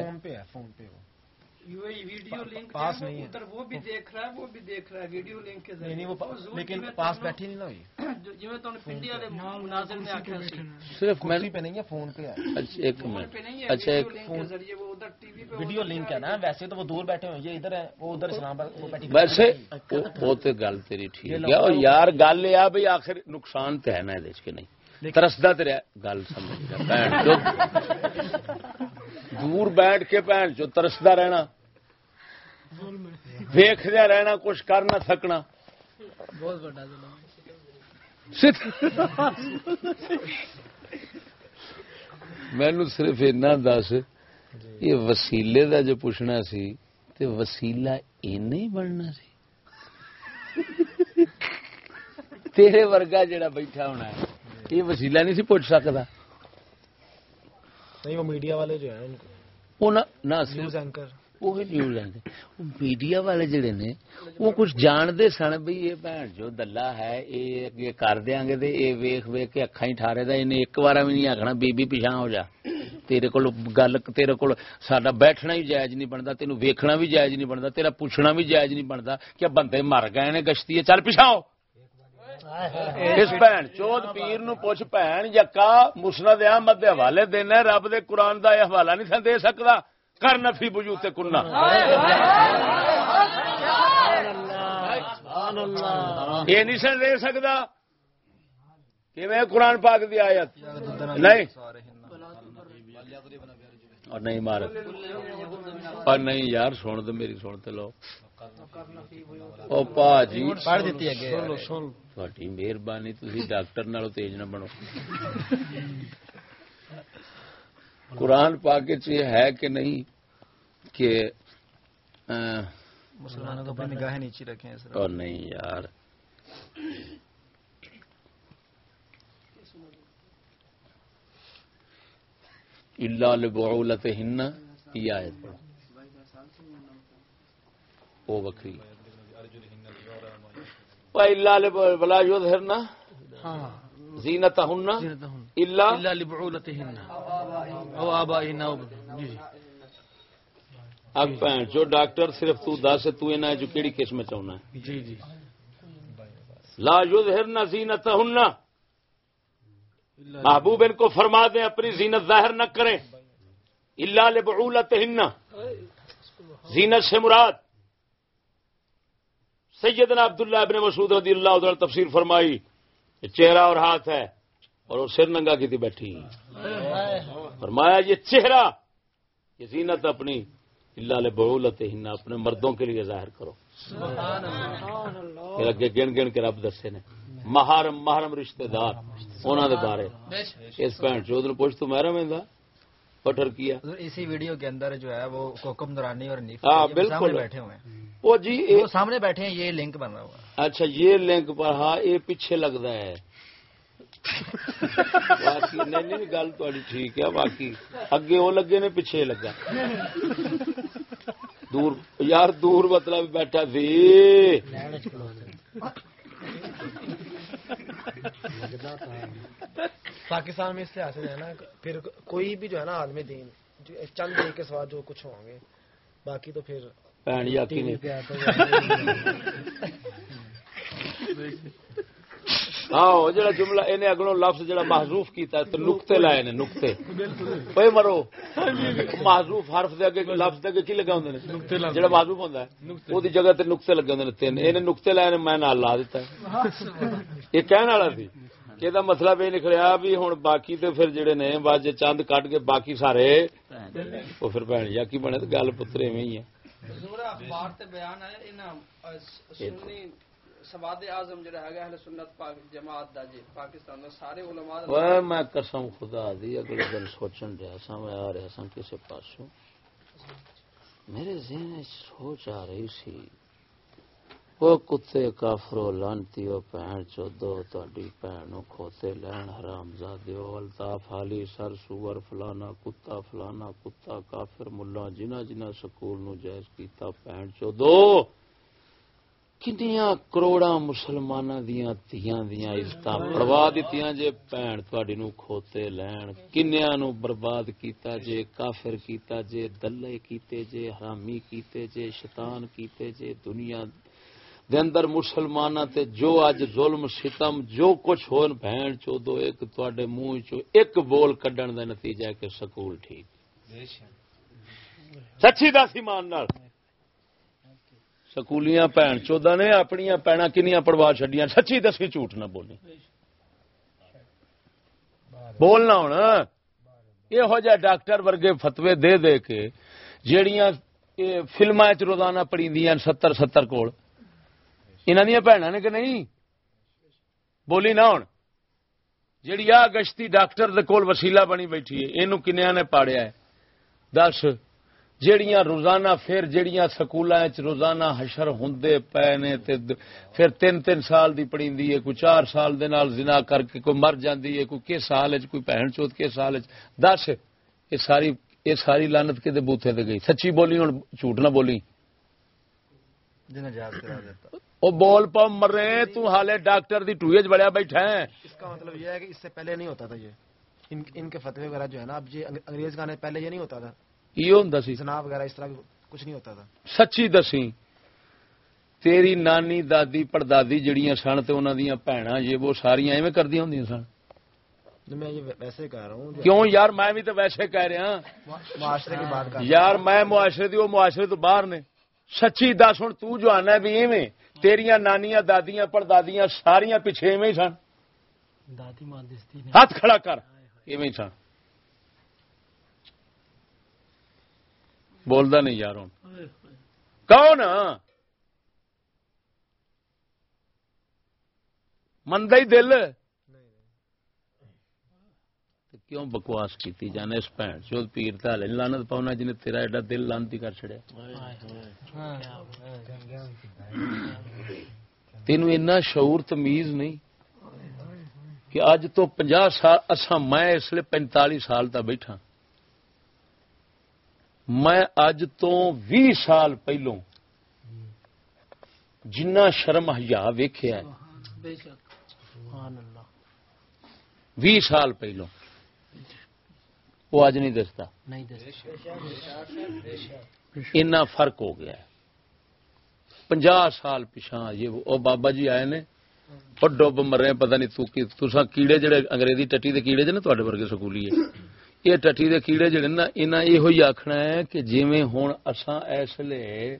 F: ویڈیو لنک
A: پاس نہیں
F: ادھر وہ بھی دیکھ رہا ہے وہ بھی دیکھ رہا ہے ویڈیو لنک کے
A: نہیں
F: ذریعے
A: وہ لیکن
F: جویں
A: پاس بیٹھی نہیں نہ ہوئی۔
F: جو- جویں تو پنڈی والے مناظر نے آخیا سی
B: صرف میں
A: پہ نہیں ہے فون پہ ہے۔
B: اچھا ایک منٹ۔ اچھا ایک
F: ویڈیو لنک کے ذریعے وہ ادھر ٹی وی پہ
A: ویڈیو لنک ہے نا ویسے تو وہ دور بیٹھے ہوئے یہ ادھر ہے وہ ادھر اسلام آباد وہ بیٹھی
B: ویسے وہ- وہ تے گل تیری ٹھیک ہے اور یار گل یہ بھئی آخر نقصان تے ہے نا کہ نہیں؟ ترسدا تے رہا گل سمجھ دور بیٹھ کے بھن چو ترسدا رہنا۔ ویخدیا رہنا کچھ کر نہ سکنا۔ مینو صرف اینا دس یہ وسیلے دا جو پوچھنا سی تے وسیلہ ہی بننا سی۔ تیرے ورگا جڑا بیٹھا ہونا ہے۔ یہ وسیلہ نہیں سی پوچھ سکتا۔
A: نہیں وہ میڈیا والے جو ہیں ان کو۔
B: وہ نہ
A: نیوز اینکر
B: نیوز میڈیا والے جڑے نے وہ کچھ جانتے سن بھئی یہ بھن جو دلہ ہے یہ اگے کر دیاں گے تے یہ ویکھ ویکھ کے اکھاں ہی ٹھارے دا انہیں ایک بار بھی نہیں آکھنا بی بی پیچھے ہو جا۔ تیرے کول گل تیرے کول ساڈا بیٹھنا ہی جائز نہیں بندا تینوں ویکھنا بھی جائز نہیں بندا تیرا پوچھنا بھی جائز نہیں بندا کہ بندے مر گئے نے گشتی ہے چل پیچھے اس بھن چود پیر نو پوچھ بھن یکا مسند احمد دے حوالے دینا رب دے قرآن دا یہ حوالہ نہیں سن دے سکدا کر نفی بجوتے کننا یہ نہیں سن دے سکدا کہ میں قرآن پاک دی آیت نہیں اور نہیں مار اور نہیں یار سن دو میری سن تے لو او پا جی
D: پڑھ دیتی ہے
B: تھوڑی مہربانی ڈاکٹر نہ بنو قرآن پاک یہ ہے کہ نہیں کہ آ،
D: مسلمانوں کو اپنی نگاہیں نیچی رکھیں اس
B: اور نہیں یار اللہ لبعولت ہن یہ آیت پڑھو وہ یظہرنا زینت ہن اللہ
C: او او جی جی۔
B: اب جو ڈاکٹر صرف تو دس تو انہاں جو کیڑی قسم چاہنا ہے۔
C: جی جی۔
B: لا یظہرنا زینت ہن محبوب ان کو فرما دیں اپنی زینت ظاہر نہ کریں۔ اللہ لبعولت ہن زینت سے مراد۔ سیدنا عبداللہ ابن مسعود رضی اللہ عنہ تفسیر فرمائی یہ چہرہ اور ہاتھ ہے اور وہ سر ننگا کی تھی بیٹھی فرمایا یہ چہرہ یہ زینت اپنی اللہ لبعولت ہن اپنے مردوں کے لیے ظاہر کرو۔ پھر اگے گن گن کے رب دسے نے محرم محرم رشتہ دار انہوں دے بارے۔ اس بھن چود نو پوچھ تو میرا میں پٹھر کیا۔
D: اسی ویڈیو کے اندر جو ہے وہ کوکم نورانی اور
B: ہاں، بالکل۔
D: بیٹھے ہوئے ہیں۔
B: وہ جی
D: سامنے بیٹھے ہیں یہ لنک بن رہا ہوا
B: اچھا یہ لنک پر ہاں یہ پیچھے لگتا ہے۔ باقی نہیں نہیں گل تھوڑی ٹھیک ہے۔ باقی اگے وہ لگے نے پیچھے لگا۔ دور یار دور مطلب بیٹھا سی۔
A: پاکستان میں اس لحاظ سے جو ہے نا پھر کوئی بھی جو ہے نا عالم دین جو چند ایک کے ساتھ جو کچھ ہوں گے باقی تو پھر
E: ہے
B: ہاں جڑا جملہ انہیں اگلوں لفظ جڑا محذوف کیتا ہے تو نقطے لائے نے نقطے اوے مرو محذوف حرف دے اگے لفظ دے اگے کی لگا ہوندے نے جڑا محذوف ہوندا ہے او دی جگہ تے نقطے لگے ہوندے نے تین۔ اینے نقطے لائے نے میں نال لا دیتا ہے۔ یہ کہن والا سی کہ دا مطلب یہ نکلیا بھی ہن باقی تے پھر جڑے نے باجے چاند کٹ کے باقی سارے او پھر بہن یا کی بنے تے گل پتر ایویں ہی ہے۔
F: سواد اعظم جڑا ہے اہل سنت پاک جماعت دا جی پاکستان دا سارے علماء
B: اوے میں قسم خدا دی اگلے دن سوچن رہا سا میں آ رہا سا کسی پاسوں۔ میرے ذہن وچ سوچ آ رہی سی وہ کتے کافرو لانتی وہ بھن چودو تہاڈی نو کھوتے لین حرام زادیو الطاف حالی سر سور فلانا کتا فلانا کتا کافر ملا جنہ جنہ سکول نو جائز کیتا بھن چودو کنیاں کروڑاں مسلماناں دیاں تیاں دیاں عزتاں پڑوا دتیاں جے بھن تہاڈی نو کھوتے لین کنیاں نو برباد کیتا جے کافر کیتا جے دلے کیتے جے حرامی کیتے جے شیطان کیتے جے دنیا دے اندر مسلماناں تے جو اج ظلم ستم جو کچھ ہون بھن چودو ایک تہاڈے منہ چوں ایک بول کڈن دا نتیجہ ہے کہ سکول ٹھیک سچی دس ایمان نال سکولیاں بھن چودا نے اپنی پینا کنیاں پڑوا چڈیاں سچی دسی جھوٹ نہ بولی۔ بولنا ہوں یہو جہ ڈاکٹر ورگے فتوے دے دے کے جیڑیاں فلما چ روزانہ پڑی ستر ستر کول۔ انہوں دیا بھنوں نے کہ نہیں؟ بولی نہ ہوں جیڑی آ گشتی ڈاکٹر دے کول وسیلہ بنی بیٹھی ہے یہ کنیا نے پاڑیا ہے؟ دس۔ جیڑیاں روزانہ پھر جیڑیاں سکولوں روزانہ حشر ہندے پے نے تے پھر تین تین سال دی پڑی ہے کوئی چار سال دے نال زنا کر کے کوئی مر جاندی ہے کوئی کس سال کوئی بہن چوت کس سال دس یہ ساری یہ ساری لانت کے بوتھے تے گئی؟ سچی بولی ہوں جھوٹ نہ بولی۔
D: جنہیں یاد کرا دیتا۔
B: وہ بول پاؤ مرے تو حالے ڈاکٹر دی ٹوئے چ بڑیا بیٹھا ہے۔
A: اس کا مطلب یہ ہے کہ اس سے پہلے نہیں ہوتا تھا یہ۔ ان ان کے فتوے وغیرہ جو ہے نا اب یہ انگریز گانے پہلے یہ نہیں ہوتا تھا۔
B: یہ ہوں سی
A: جناب وغیرہ اس طرح کچھ نہیں ہوتا تھا۔
B: سچی دسی؟ تیری نانی دادی پڑدادی جڑیاں سن تے انہاں دیاں بھੈਣਾں یہ وہ ساریاں ایویں کردیاں ہوندیاں سن؟
A: میں یہ ویسے کہہ رہا ہوں
B: کیوں یار؟ میں بھی تو ویسے کہہ رہا
A: معاشرے کی بات کر
B: یار میں معاشرے دی وہ معاشرے تو باہر نے۔ سچی دس ہوں تو جو آنا بھی ایویں۔ تیریاں نانیاں دادیاں پڑدادیاں ساریاں پیچھے ایویں سن۔
E: دادی ماں دستی نے۔
B: ہاتھ کھڑا کر ایویں سن۔ بولدا نہیں یار ہوں کون؟ مندا ہی دل۔ کیوں بکواس کیتی جانے اس بھن چوت پیر تالے لانت پاؤنا جن تیرا ایڈا دل لانتی کر چڑیا تینوں اینا شعور تمیز نہیں کہ اج تو پنجا سال اساں میں اس لیے پینتالی سال تا بیٹھا۔ میں اج تو بھی سال پہلوں جنہ شرم حیا ویخیا بھی سال پہلوں۔ وہ اج نہیں دستا۔ اتنا فرق ہو گیا پنجا سال پچھا یہ وہ بابا جی آئے نے۔ اور ڈب مرے پتہ نہیں تسا کیڑے جڑے انگریزی ٹٹی دے کیڑے جے تے ورگے سکولی ہے۔ یہ ٹٹی دے کیڑے جڑے نا انہیں یہ آخنا ہے کہ جی ہوں اصا اس لیے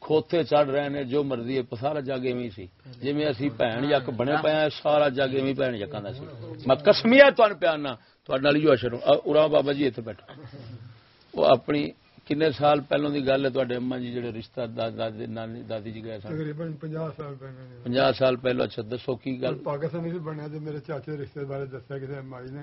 B: کھوتے چڑھ رہے ہیں جو مرضی ہے سارا جگ ایویں سی جی اسی بھن یک بنے پے سارا جگ ایویں بھن جکاں دا سی میں کسمیا تن پیانا جو اشر ارا بابا جی اتنے بیٹھا وہ اپنی کنے سال پہلو دی گل ہے تے اما جی جڑے رشتہ دادی نانی دادی جی گئے سن
I: تقریباً پنجا سال پہلے
B: سال پہلو اچھا دسو کی گل
I: پاکستانی بنیا جو میرے چاچے رشتے بارے دسیا کسی اما جی نے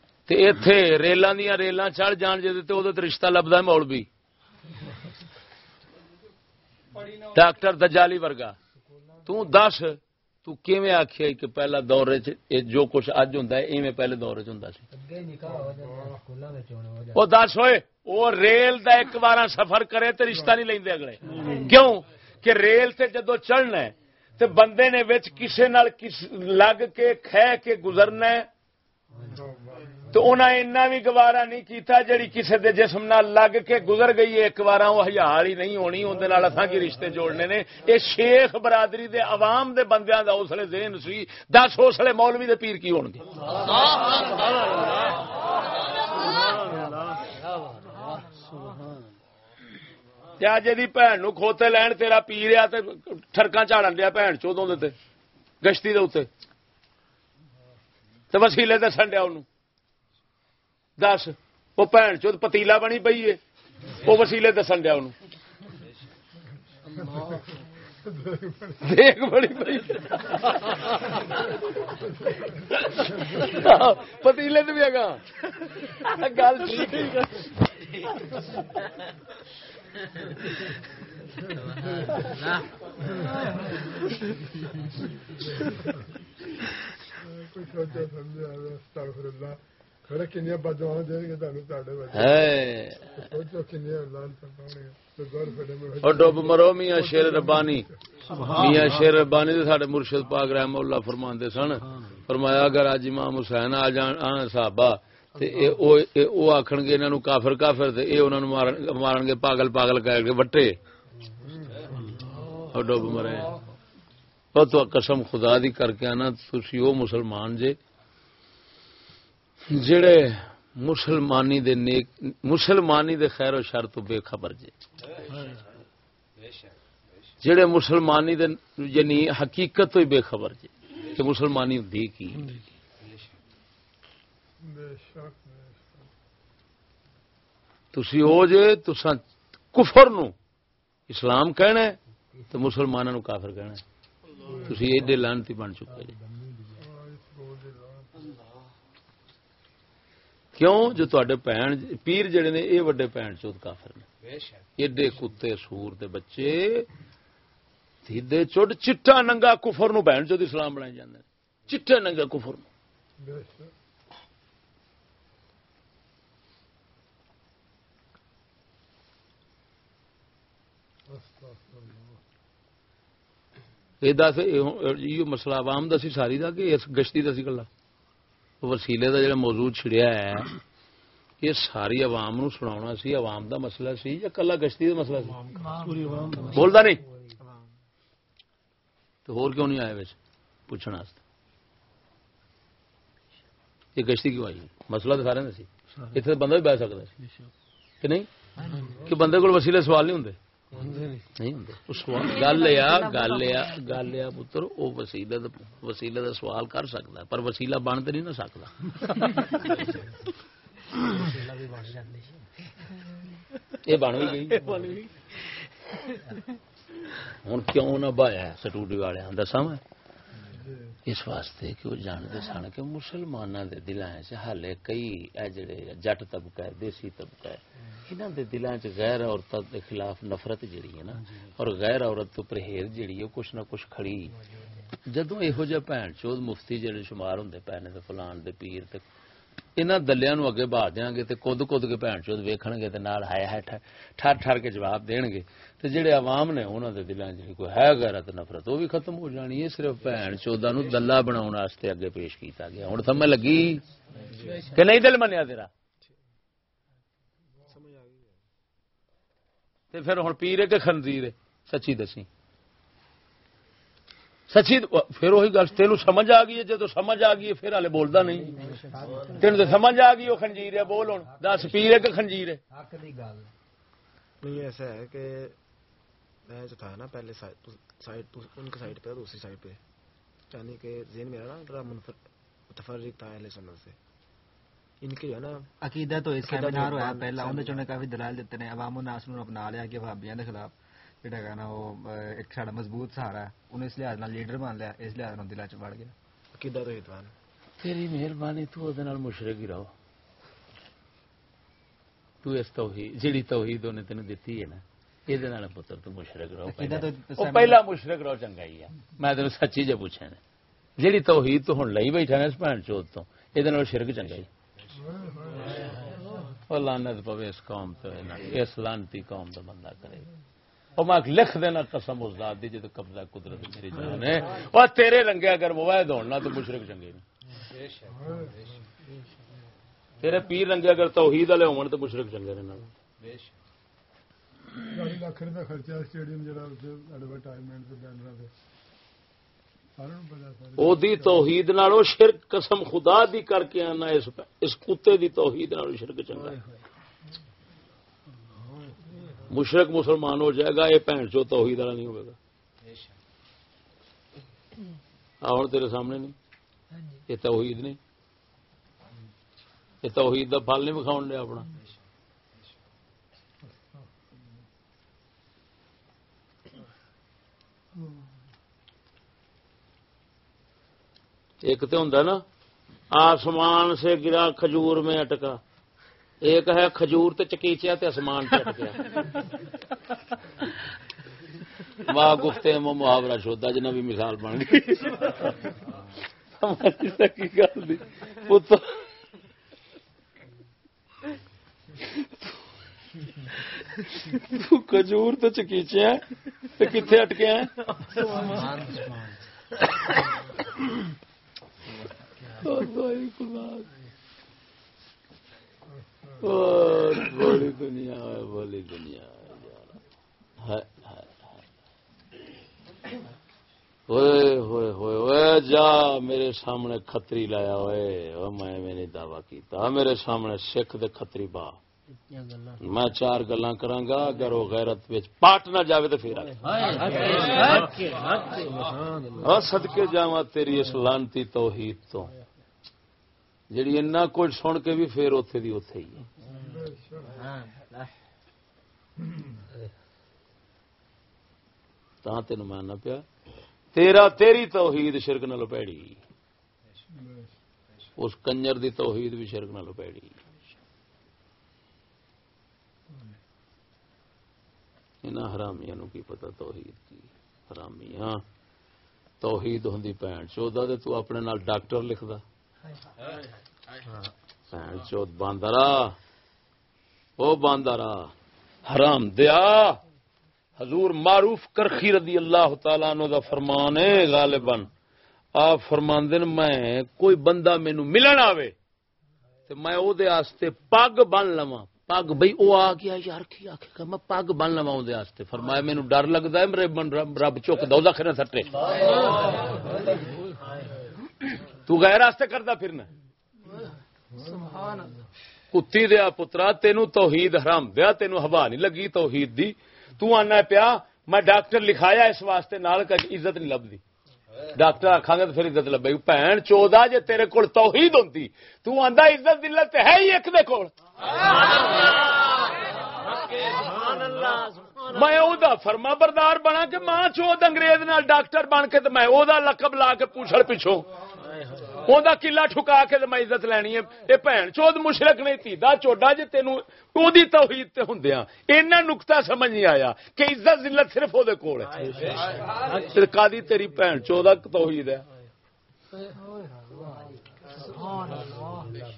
I: تے
B: ایتھے ریلاں دیاں ریلاں چڑھ جان جے تے اودے تے رشتہ لبدا ہے مولوی۔ ڈاکٹر دجالی ورگا، تو دس، تو کیویں آکھیا کہ پہلا دور وچ جو کچھ اج ہوندا ہے، ایویں پہلے دور وچ ہوندا سی۔ او دس ہوئے او ریل دا ایک بار سفر کرے تے رشتہ نہیں لیندے اگلے۔ کیوں؟ کہ ریل تے جدو چڑھنا ہے، تے بندے نے وچ کسے نال کس، لگ کے، کھہ کے گزرنا ہے۔ تو انہیں اینا بھی گوارا نہیں کیتا جڑی کسے دے جسم نال لگ کے گزر گئی ایک بار وہ ہزار ہی نہیں ہونی اندر اصا کی رشتے جوڑنے نے۔ یہ شیخ برادری دے عوام دے بندیاں دا اسلے ذہن سی۔ دس اسلے مولوی دے پیر کی ہون گے۔ جی بھن نو کھوتے لین تیرا پیر آ ٹرکا چاڑن دیا بھن چودوں دے گشتی دے اتنے تو وسیلے دسن دیا انہوں دس وہ بھن چو پتیلا بنی پی ہے وہ وسیلے دسن دیا انہوں دیکھ بڑی پی پتیلے تو بھی اگا گل ٹھیک ڈب مرو میاں شیر ربانی میاں شیر ربانی سڈے مرشد پاک رحم اللہ فرما سن فرمایا اگر اج امام حسین آ جان صحابہ تے اے- او گے انہوں کافر کافر تے اے مارن مارن گے پاگل پاگل کہہ کے وٹے ڈب مرے او تو قسم خدا دی کر کے آنا تسی او مسلمان جے جڑے مسلمانی دے نیک مسلمانی دے خیر و شر تو بے خبر جے۔ جڑے مسلمانی دے یعنی حقیقت تو ہی بے خبر جے۔ کہ مسلمانی ہوندی کی؟ تسی او جے، تساں کفر نو اسلام کہنا ہے، تو مسلمانوں نو کافر کہنا ہے۔ تسی ایڈے لانتی بن چکے جے۔ کیوں؟ جو تواڈے بہن پیر جڑے نے اے وڈے بہن چوت کافر نے۔ ایڈے کتے سور دے بچے سیدے چڈ چٹا ننگا کفر نو بہن چوت اسلام بنائے جاندے نے۔ چٹا ننگا کفر نو۔ یہ دس یہ مسئلہ عوام دا سی ساری دا کہ اس گشتی دا سی کلا وسیلے دا جڑا موضوع چھڑیا ہے یہ ساری عوام نو سناونا سی عوام دا مسئلہ سی یا کلا گشتی دا مسئلہ سی؟ بولدا نہیں؟ تو ہور کیوں نہیں آئے وچ پوچھنا واسطے یہ گشتی کیوں آئی؟ مسئلہ تو سارے دا سی۔ اتنے بندہ بھی بہ سکتا سی۔ کہ نہیں؟ کہ بندے کو وسیلے سوال نہیں ہوندے؟ نہیں ہوندے اس سوال گل یا گل یا گل یا پتر او وسیلے دا وسیلے دا سوال کر سکدا ہے، پر وسیلہ بن تے نہیں نہ سکدا یہ بن بھی گئی ہوں کیوں نہ بایا سٹوڈی والے دسا میں اس واسطے کہ وہ جانتے سن کہ مسلمانوں دے دلان چ ہالے کئی جڑے جٹ طبقہ ہے، دیسی طبقہ ہے۔ انہاں دے دلان چ غیر عورتوں دے خلاف نفرت جڑی ہے نا، اور غیر عورت تو پرہیز جڑی ہے، کچھ نہ کچھ کھڑی۔ جدوں یہو جہ بھن چود مفتی جڑے شمار ہوندے پے نے فلان دے پیر تے، انہاں دلیاں نو اگے بھا دیاں گے تے کود کود کے بھن چود ویکھن گے تے نال ہائے ہائے ٹھر ٹھر ٹھر کے جواب دین گے تے جڑے عوام نے انہاں دے دلاں چ کوئی ہے غیرت، نفرت، وہ بھی ختم ہو جانی ہے صرف بھن چودا نو دلہ بناون واسطے اگے پیش کیتا گیا۔ ہن سمجھ لگی؟ کہ نہیں دل منیا تیرا؟ تے پھر ہن پیر ہے کہ خنزیر ہے؟ سچی دسی۔ سچی پھر وہی گل، تینوں سمجھ آ گئی ہے جدو سمجھ آ گئی ہے، پھر ہالے بولدا نہیں۔ تینوں تو سمجھ آ گئی وہ خنجیر ہے، بول ہوں دس پیر ہے کہ خنجیر ہے؟
G: حق دی گل۔
A: نہیں، ایسا ہے کہ میں جو تھا نا پہلے سائڈ ان کی سائڈ پہ دوسری سائڈ پہ۔ یعنی کہ ذہن میرا نا منفر- متفرق تھا اہل سنت سے۔ ان کے جو ہے نا
D: عقیدہ تو اس سیمینار ہویا
A: ہے
D: پہلا
A: سیمینار۔
D: اندر چوں نے کافی دلائل دیتے نے عوام الناس نو اپنا لیا کہ بھابیاں دے خلاف جڑا ہے نا وہ ایک ساڈا مضبوط سہارا ہے۔ انہوں اس لحاظ نال لیڈر بن لیا اس لحاظ نال دلاں چ وڑ گیا۔
A: عقیدہ تو ہدوان
B: تیری مہربانی تو وہ مشرق ہی رہو۔ تو اس توحید جیڑی توحید انہیں تینوں دیتی ہے نا یہ پتر تو مشرق رہو پہلا پہلا مشرق رہو چنگا ہی ہے میں تینوں سچی جے پوچھا نے جیڑی توحید تو ہن لئی بیٹھا نا اس بھن چوت تو یہ شرک چنگا ہی لانت پوے اس قوم تو اس لانتی قوم کا بندہ کرے اور میں لکھ دینا قسم اس ذات دی جے تو قبضہ قدرت میری جان ہے اور تیرے رنگے اگر موبائل دوڑنا تو مشرق چنگے تیرے پیر رنگے اگر توحید والے ہون تو مشرق چنگے نے نال
I: ڈائی لاکھ روپے خرچہ اسٹیڈیم جڑا ایڈورٹائزمنٹ بینر سے
B: او دی توحید نالو شرک قسم خدا دی کر کے آنا اس اس کتے دی توحید نالو شرک چنگا ہے۔ مشرق مسلمان ہو جائے گا یہ بھن چو توحید والا نہیں ہوگا ہوں تیرے سامنے نہیں؟ یہ توحید نہیں۔ یہ توحید دا پھل نہیں بکھاؤ دیا اپنا۔ ایک تو ہوں نا، آسمان سے گرا کھجور میں اٹکا۔ ایک ہے کھجور تے چکیچیا تے آسمان پہ اٹکیا۔ واہ گفتے میں محاورہ شودا جنہ بھی مثال بن گئی۔ سمجھ تو چکیچیا کتنے اٹکیا؟ بولی دنیا ہے بولی دنیا ہے ہوئے ہوئے ہوئے ہوئے جا میرے سامنے کتری لایا ہوئے میں دعوی کیتا میرے سامنے سکھ دے کتری با میں چار گلا گا اگر وہ غیرت پاٹ نہ جاوے تو پھر سدکے جا تیری اس لانتی توحید تو جیڑی اتنا کچھ سن کے بھی پھر اتے دی اتے ہی تین ماننا پیا، تیرا تیری توحید شرک نہ پیڑی اس کنجر دی توحید بھی شرک نہ پیڑی حرامیاں نو کی پتا توحید کی۔ حرامیاں، توحید ہوں بھن چودہ تو اپنے نال ڈاکٹر لکھدا۔ بھن باندرا او باندرا حرام دیا حضور معروف کرخی رضی اللہ تعالی عنہ دا فرمان ہے غالباً آپ فرماندن میں کوئی بندہ مینو ملن آوے تے میں او دے واسطے پگ بن لواں پگ بھائی وہ آ گیا یار کی آکھے آخ میں پگ بن لوا واسطے فرمایا مینو ڈر لگتا ہے میرے رب چک دو دکھنے سٹے تو غیر راستے کرتا پھرنا کتی دیا پترا، تینو توحید حرام دیا، تینو ہوا نہیں لگی توحید دی۔ تو آنا پیا، میں ڈاکٹر لکھایا اس واسطے نال عزت نہیں لبھی۔ ڈاکٹر آخا گا تو پھر عزت لبے بھن چودہ جی تیرے کول توحید ہوتی تو آندا عزت دلت ہے ہی ایک دے کول۔ میں او فرما بردار بنا کہ ماں چود انگریز نال ڈاکٹر بن کے میں او دا لقب لا کے پوچھڑ پیچھوں اوندا کلا ٹھکا کے میں عزت لینی ہے اے بھن چود مشرک نہیں تھی دا چوڈا جے تینوں او دی توحید تے ہوندیاں اینا نقطہ سمجھ نہیں آیا کہ عزت ذلت صرف او دے کول ہے سرکا دی تیری بھن چودا توحید ہے سبحان اللہ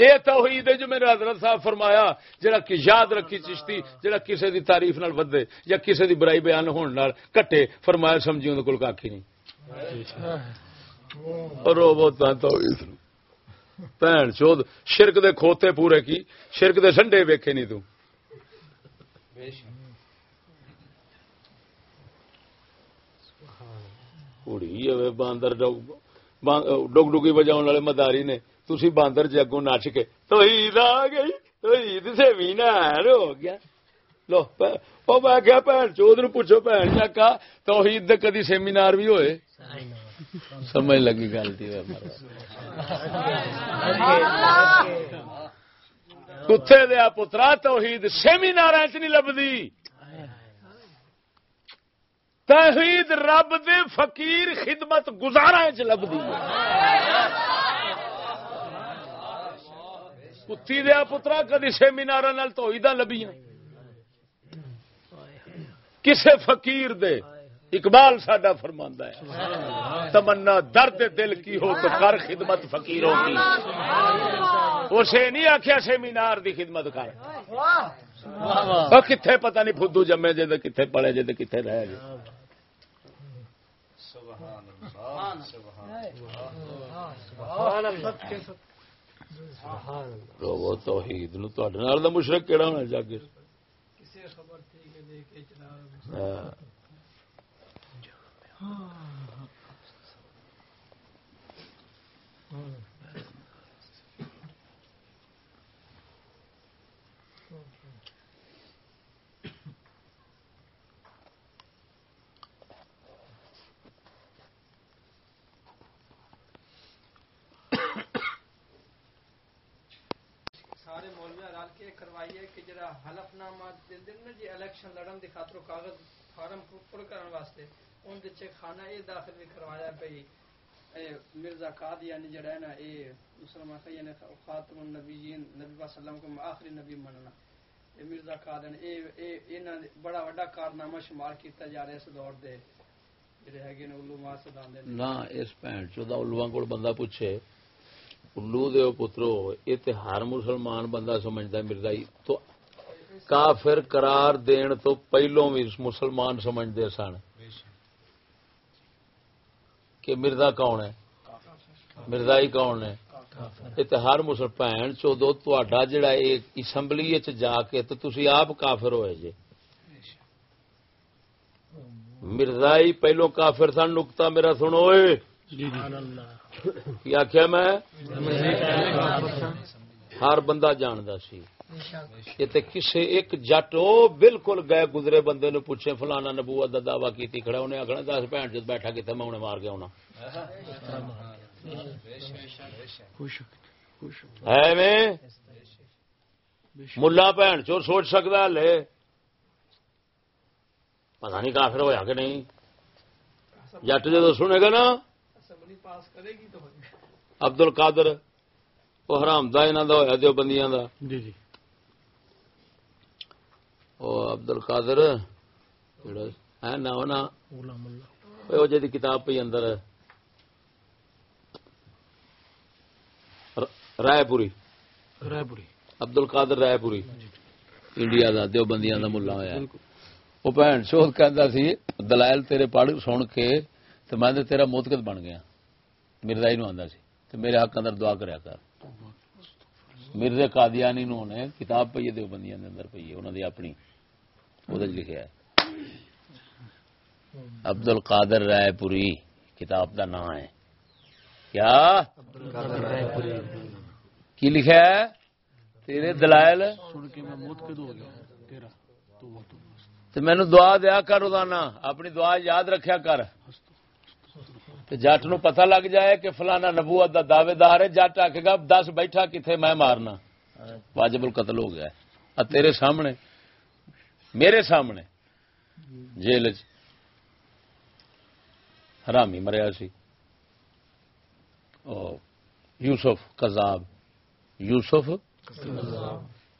B: یہ توحید ہے جو میرے حضرت صاحب فرمایا، جڑا کہ یاد رکھی چشتی، جڑا کسی دی تعریف نال ودے یا کسی دی برائی بیان ہون نال کٹے، فرمایا سمجھی اون کول کاکھی نہیں۔ رو بہت توحید بہن چود، شرک دے کھوتے پورے کی، شرک دے سنڈے ویکھے نہیں تو۔ کڑی باندر ڈگ ڈگی بجاؤ والے مداری نے۔ تھی باندر جی اگوں نچ کے تو عید آ گئی تو عید سے بھی ہو گیا لو میں کیا بھن چود نو پوچھو بھن چکا تو عید کدی سیمینار بھی ہوئے سمجھ لگی گل تھی کتے دیا پترا توحید سیمینار چ نہیں لبھی توحید رب دے فقیر خدمت گزارا چ لبھی کتی دیا پترا کدی سیمینار تو لبیاں۔ کسے فقیر دے اقبال ساڈا فرماندا ہے تمنا درد دل کی ہو تو کر خدمت فقیروں کی اسے نہیں آخیا سیمینار دی خدمت کر۔ کتنے پتہ نہیں فدو جمے جے کتنے پڑے جے کتنے رہ جے۔ وہ توحید نو تہاڈے نال دا مشرک کیڑا ہونا جاگے؟ کسے خبر تھی کہ دے کے چلا ہاں۔
F: حلف نامہ نا جی الیکشن لڑن دی خاطر کاغذ فارم پر کرن واسطے ان دے چ کھانا اے داخل بھی کروایا پئی۔ مرزا قاد یعنی جڑا ہے نا اے مسلمان خی یعنی خاتم النبیین نبی پاک صلی اللہ علیہ وسلم آخری نبی مننا۔ اے مرزا قاد اے اے انہاں بڑا بڑا کارنامہ شمار کیتا جا رہا ہے اس دور دے۔ جڑے ہے نے علماء سدان دے۔
B: نا اس پینٹ چودا علماء کول بندہ پوچھے۔ الو دے پترو اے تے ہر مسلمان بندہ سمجھدا ہے، مرزا جی۔ تو کافر قرار دین تو پہلو بھی مسلمان سمجھتے سن۔ کہ مرزا کون ہے؟ مرزائی کون نے یہ تو ہر مسل بھن چودو تا جڑا اسمبلی جا کے تو تھی آپ کافر ہوئے جی مرزائی پہلو کافر سن نکتا میرا سنو۔ کی آخیا میں؟ ہر بندہ جانتا سی۔ کسے ایک جٹ وہ بالکل گئے گزرے بندے نو پوچھے، فلانا نبوت کا کی کھڑا انہیں آخنا دس بھن چ بیٹھا کتنے میں انہیں مار گیا ہونا ملا بھن چور سوچ سکتا لے۔ پتا نہیں کافر ہویا کہ نہیں۔ جٹ جب سنے گا نا ابدل کادر وہ حرام دا انہوں کا ہوا دو بندیاں دا۔ جی جی۔ ابدل کادر ہے نا جی کتاب پی اندر۔ رائے پوری۔ رائے پوری۔ ابدل کادر رائے پوری۔ انڈیا کا دو بندیاں کا ملا ہوا وہ بھن چوت کہ دلائل تیرے پڑھ سن کے تو میں تیرا موتکت بن گیا۔ مرزائی نو آتا سی تو میرے حق اندر دعا کریا کر۔ مرزے قادیانی نو نے کتاب پی ہے دو بندیاں دے اندر پی ہے انہوں نے اپنی وہ لکھا ہے۔ عبد القادر رائے پوری کتاب کا نام ہے۔ کیا؟ کی لکھا ہے؟ تیرے دلائل؟ تو۔ مینو دعا دیا کر روزانہ اپنی دعا یاد رکھیا کر۔ جٹ نو پتہ لگ جائے کہ فلانا نبوت دا دعوے دار ہے، جٹ آ گا، دس بیٹھا کتنے میں مارنا۔ واجب القتل ہو گیا تیرے سامنے، میرے سامنے۔ جیل حرامی مریا سی۔ یوسف کزاب یوسف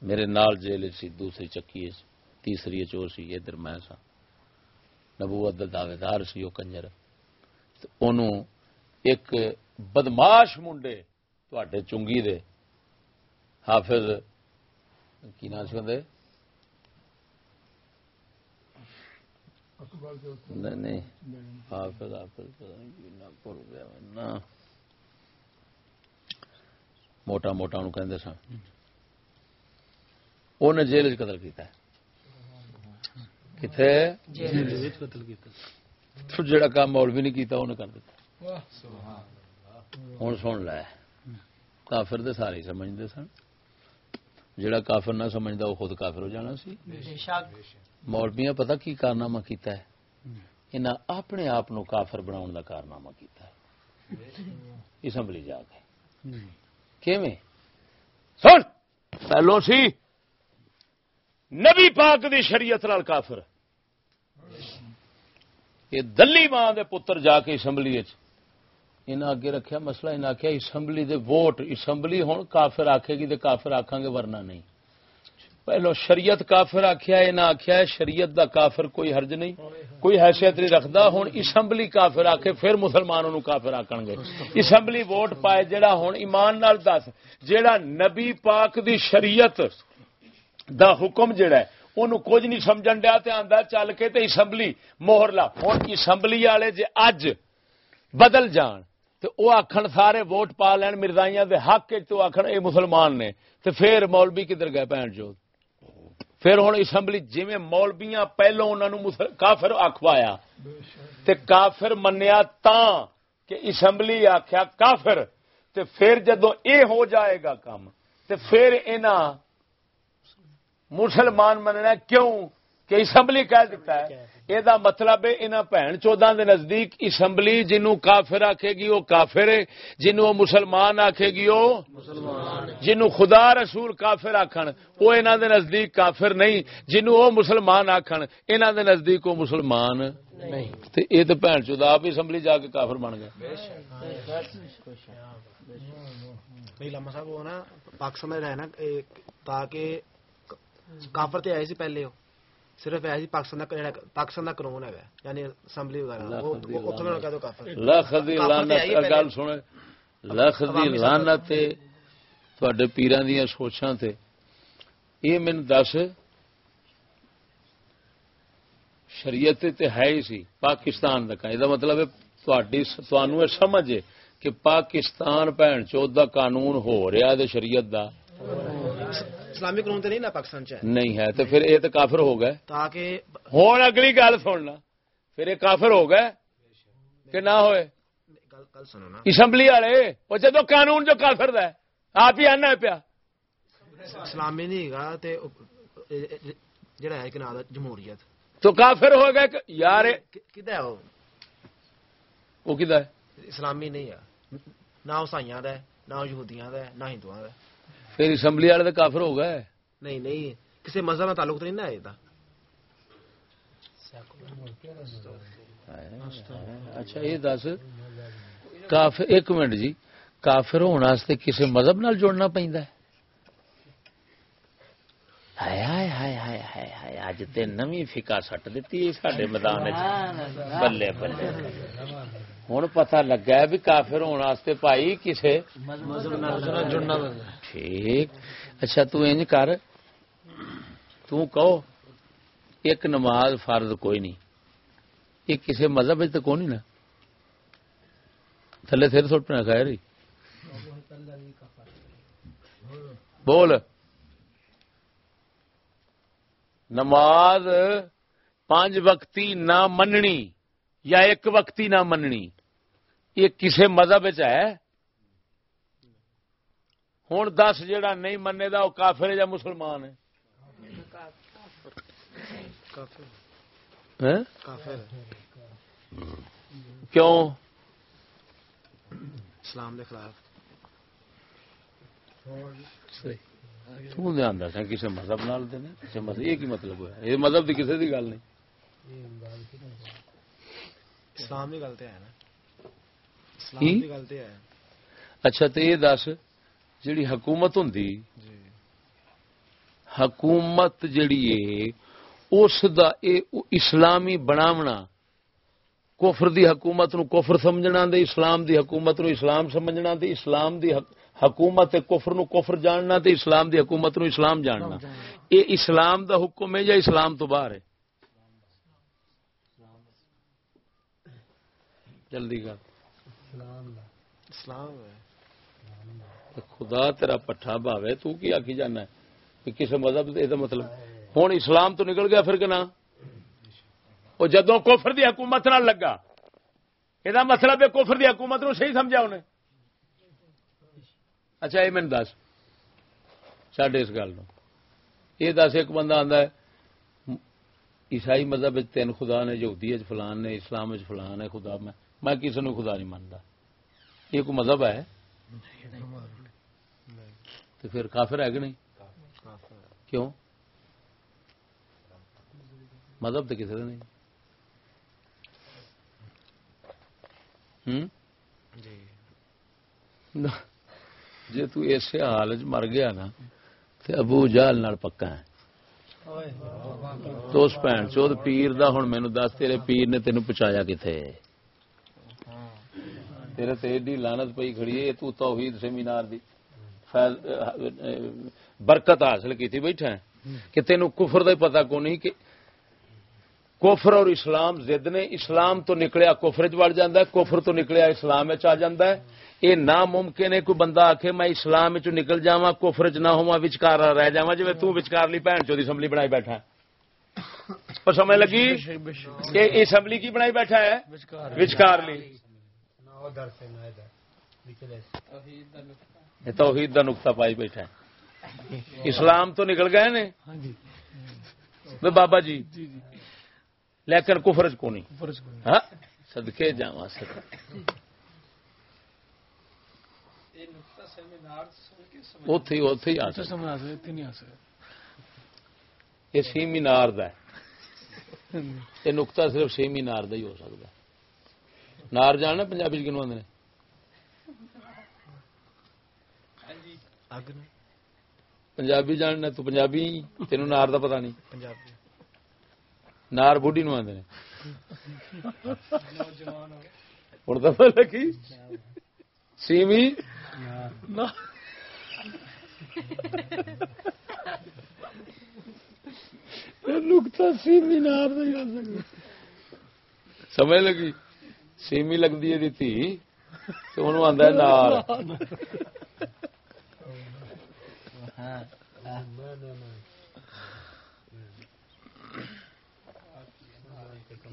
B: میرے نال جیل سی، دوسری چکی تیسری چور سی، ادھر میں سا نبوت دعوے دار سی وہ کنجر۔ ایک بدماش منڈے تے چنگی دے حافظ کی نام بندے نہیں حافظ حافظ بھول گیا موٹا موٹا انہوں کہندے سن انہیں جیل قتل کیتا ہے کتنے جڑا کام مول بھی نہیں کیتا انہیں کر دیتا۔ ہوں سن لے۔ کافر دے سارے سمجھتے سن۔ جڑا کافر نہ سمجھتا وہ خود کافر ہو جانا سی۔ مولویا پتا کی کارنامہ کیتا ہے؟ انہیں اپنے آپ کافر بنا کا کارنامہ کیتا ہے۔ اسمبلی جا کے۔ سن۔ پہلو سی۔ نبی پاک دی شریعت نال کافر۔ یہ دلی ماں دے پتر جا کے اسمبلی انہیں اگے رکھیا، مسئلہ انہیں آخیا اسمبلی دے ووٹ، اسمبلی ہوں کافر آکھے گی تو کافر آکھاں گے ورنہ نہیں۔ پہلو شریعت کافر آخیا یہ نہ آخیا شریعت دا کافر کوئی حرج نہیں۔ کوئی حیثیت نہیں رکھتا ہوں اسمبلی کافر آخے پھر مسلمانوں کافر آکن گے۔ اسمبلی ووٹ پائے جڑا ہوں ایمان نال دس۔ جڑا نبی پاک دی شریعت دا حکم جڑا ہے انہوں کچھ نہیں سمجھن دیا تے آندا چل کے تے اسمبلی موہر لا ہوں اسمبلی والے جے اج بدل جان تو وہ آخر سارے ووٹ پا لین مرزائیاں دے حق تو آخر اے مسلمان نے تو پھر مولوی کدھر گئے بھن جو پھر ہوں اسمبلی جی مولبیاں پہلو انہوں کافر آخوایا تے کافر منیا تا کہ اسمبلی آخیا کافر تے پھر جدو اے ہو جائے گا کام تے پھر اینا مسلمان مننا کیوں؟ کہ اسمبلی کہہ دیتا ہے۔ یہ مطلب ہے انہوں بھن چودہ دے نزدیک اسمبلی جنوں کافر آکھے گی وہ کافر ہے۔ جنوں مسلمان آکھے گی وہ جنوں خدا رسول کافر آکھن وہ انہوں دے نزدیک کافر نہیں۔ جنوں وہ مسلمان آکھن انہوں دے نزدیک وہ مسلمان نہیں۔ یہ تو بھن چودہ آپ اسمبلی جا کے کافر بن گئے۔
A: وہ نا پاکستان میں رہنا تاکہ کافر تے آئے سی پہلے ہو صرف ہے پاکستان کا پاکستان کا قانون ہے یعنی اسمبلی وغیرہ
B: لکھ دی لعنت گل سنے لکھ دی لعنت تواڈے پیراں دی سوچاں تے اے من دس شریعت تے ہے ہی سی پاکستان دا کا مطلب ہے تواڈی تانوں سمجھ کہ پاکستان بھن چوت دا قانون ہو رہا ہے شریعت دا
A: اسلامی قانون نہیں نا پاکستان چ
B: نہیں ہے تو پھر یہ تو کافر ہو گئے۔
A: تاکہ
B: ہوں اگلی گل سننا۔ پھر یہ کافر ہو گئے کہ نہ ہوئے۔ اسمبلی والے وہ جدو قانون جو کافر دا ہے آپ ہی آنا پیا۔
A: اسلامی نہیں گا تے جڑا ہے کہ نا جمہوریت۔
B: تو کافر ہو گئے کہ یار
A: کدا ہے وہ؟
B: وہ ہے؟
A: اسلامی نہیں ہے۔ نہ عیسائیاں دا ہے نہ یہودیاں دا ہے نہ ہندوؤں دا ہے۔
B: پھر اسمبلی والے تو کافر ہو گئے۔
A: نہیں نہیں کسی مذہب میں تعلق تو نہیں دا
B: اچھا یہ دس۔ کافر ایک منٹ جی۔ کافر ہونے کسی مذہب نال جوڑنا پہنتا ہے۔ اج تے نویں فکا سٹ دیتی سڈے میدان بلے بلے۔ ہوں پتہ لگا بھی کافر ہونے پائی کسے
C: جڑنا
B: ٹھیک اچھا تو انج کر تو کہو ایک نماز فرض کوئی نہیں یہ کسی مذہب تو کون نا تھلے سر سٹنا خیر ہی بول نماز پانچ وقتی نہ مننی یا ایک وقتی نہ مننی یہ کسے مذہب ہے؟ ہوں دس جڑا نہیں مننے دا وہ کافر یا مسلمان ہے؟
A: کافر
B: کیوں؟
A: اسلام دے خلاف۔
B: تو دھیان دس کسی مذہب نال کسی مذہب یہ کی مطلب ہوا یہ مذہب دی کسی دی گل نہیں؟
A: اسلام دی گل تے ہے نا اسلام
B: کی؟
A: دی گل تے ہے
B: اچھا تو یہ دس جیڑی حکومت ہوں
A: جی۔
B: حکومت جیڑی ہے اس دا اے اسلامی بناونا کفر دی حکومت نو کفر سمجھنا دے اسلام دی حکومت نو اسلام سمجھنا دے اسلام دی حک- حکومت کفر نو کفر جاننا تے اسلام دی حکومت نو اسلام جاننا۔ اے اسلام دا حکم ہے یا اسلام تو باہر ہے؟ جلدی کر۔
A: اسلام ہے۔
B: تے خدا تیرا پٹھا بھاوے تو کی آکی جانا ہے؟ کہ کسی مذہب دے دا مطلب ہوں اسلام تو نکل گیا پھر کہ نہ؟ وہ جدو کوفر دی حکومت نہ لگا یہ مطلب ہے کوفر دی حکومت نو صحیح سمجھا انہیں اچھا یہ مین دس۔ چڈ اس گل نو یہ دس ایک بندہ آتا ہے عیسائی مذہب وچ تین خدا نے یہودی فلان نے اسلام وچ فلان ہے خدا میں میں کسی نو خدا نہیں مانتا یہ کوئی مذہب ہے؟ تو پھر کافر ہے کہ نہیں؟ کیوں؟ مذہب تو کسی کا نہیں۔
A: جی۔
B: نہ، تو حال چ مر گیا نا تے ابو جہل نال پکا ہے۔ تو اس بھن چود پیر دا ہن مینوں دس تیرے پیر نے تینوں پہنچایا کتے تیرے تے ایڈی لعنت پئی کھڑی ہے تو توحید سیمینار دی۔ برکت حاصل کیتی بیٹھا ہے۔ کہ تینوں کفر دا پتہ کو نہیں کہ کفر اور اسلام زد نے۔ اسلام تو نکلیا کفر چ وڑ جاندا ہے کفر تو نکلیا اسلام چ آ جاندا ہے۔ یہ ناممکن ہے کوئی بندہ آکھے میں اسلام چ نکل جاواں کفر چ نہ ہوواں وچکار رہ جاواں جویں تو وچکارلی بہن چودی اسمبلی بنائی بیٹھا ہے۔ سمجھ لگی؟ کہ اسمبلی کی بنائی بیٹھا ہے؟ وچکارلی یہ توحید دا نقطہ پائی بیٹھا ہے۔ اسلام تو نکل گئے نے۔ میں بابا جی۔ لیکن کفرج کو نہیں ہاں صدقے
C: سکے
B: یہ سی مینار دا ہے۔ یہ نقطہ صرف سی مینار دا ہی ہو سکتا۔ ہے نار جاننا پنجابی کنو آدھے پنجابی جاننا تو پنجابی تینوں نار دا پتہ نہیں۔ نار بوڈی نو آدھے ہوں پتہ لگی۔ سیمی۔ نقطہ سیمی نار سمجھ لگی؟ سیمی لگتی ہے جی تو انہوں آدھا
D: نار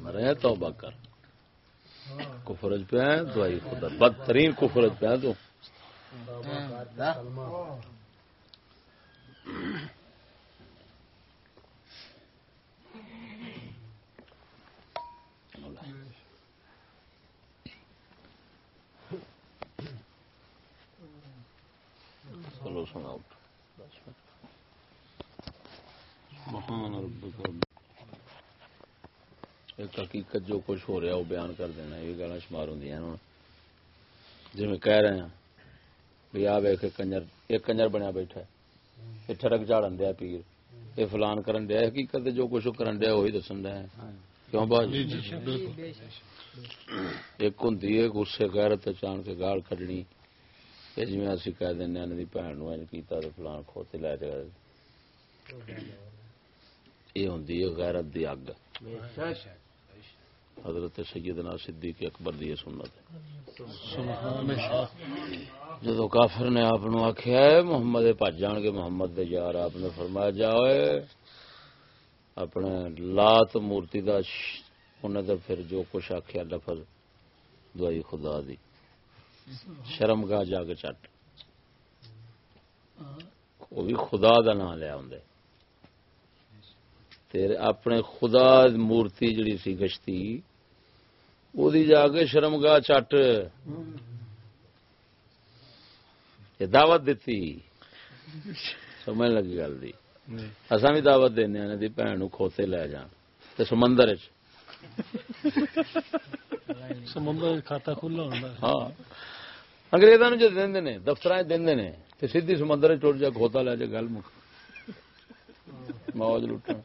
B: مرے، توبہ کر۔ کفرج پہ ہیں دوائی خدا۔ بدترین کفرج پہ تو۔ ہاں، چلو سناؤ رب۔ ایک حقیقت جو کچھ ہو رہا وہ بیان کر دینا یہ گالا شمار ہوں جی میں کہہ رہے ہیں بھی آ ویخ کنجر ایک کنجر بنیا بیٹھا ہے۔ یہ ٹھڑک جھاڑن دیا پیر۔ یہ فلان کرن دیا حقیقت جو کچھ کرن دیا وہی دسن دیا کیوں باج ایک ہوں غیرت چان کے گال کڈنی۔ یہ جی میں اسی کہہ دینے دینا دی بھن کیتا تو فلان کھوتے لے جائے یہ ہوں غیرت دی اگ حضرت سیدنا صدیق اکبر دی سنت جدو کافر نے آپ آخیا محمد پج جان گے محمد دے یار آپ نے فرمایا جاؤ اپنے لات مورتی دا انہیں تو پھر جو کچھ آخیا لفظ دوائی خدا دی شرم گاہ جا کے چٹ۔ وہ بھی خدا دا نام لیا ہوں تیرے اپنے خدا مورتی جڑی سی گشتی وہ جا کے شرم گاہ چٹ۔ دعوت دیتی۔ سمجھ لگی گل دی۔ اصا بھی دعوت دینا بھن کھوتے لے جان۔ تے سمندر
C: سمندر کھاتا کھلا
B: ہاں۔ اگریزاں جو دے نے دفتر دے نے سیدھی سمندر ٹوٹ جا کھوتا لے جا گل مک۔ موج لٹن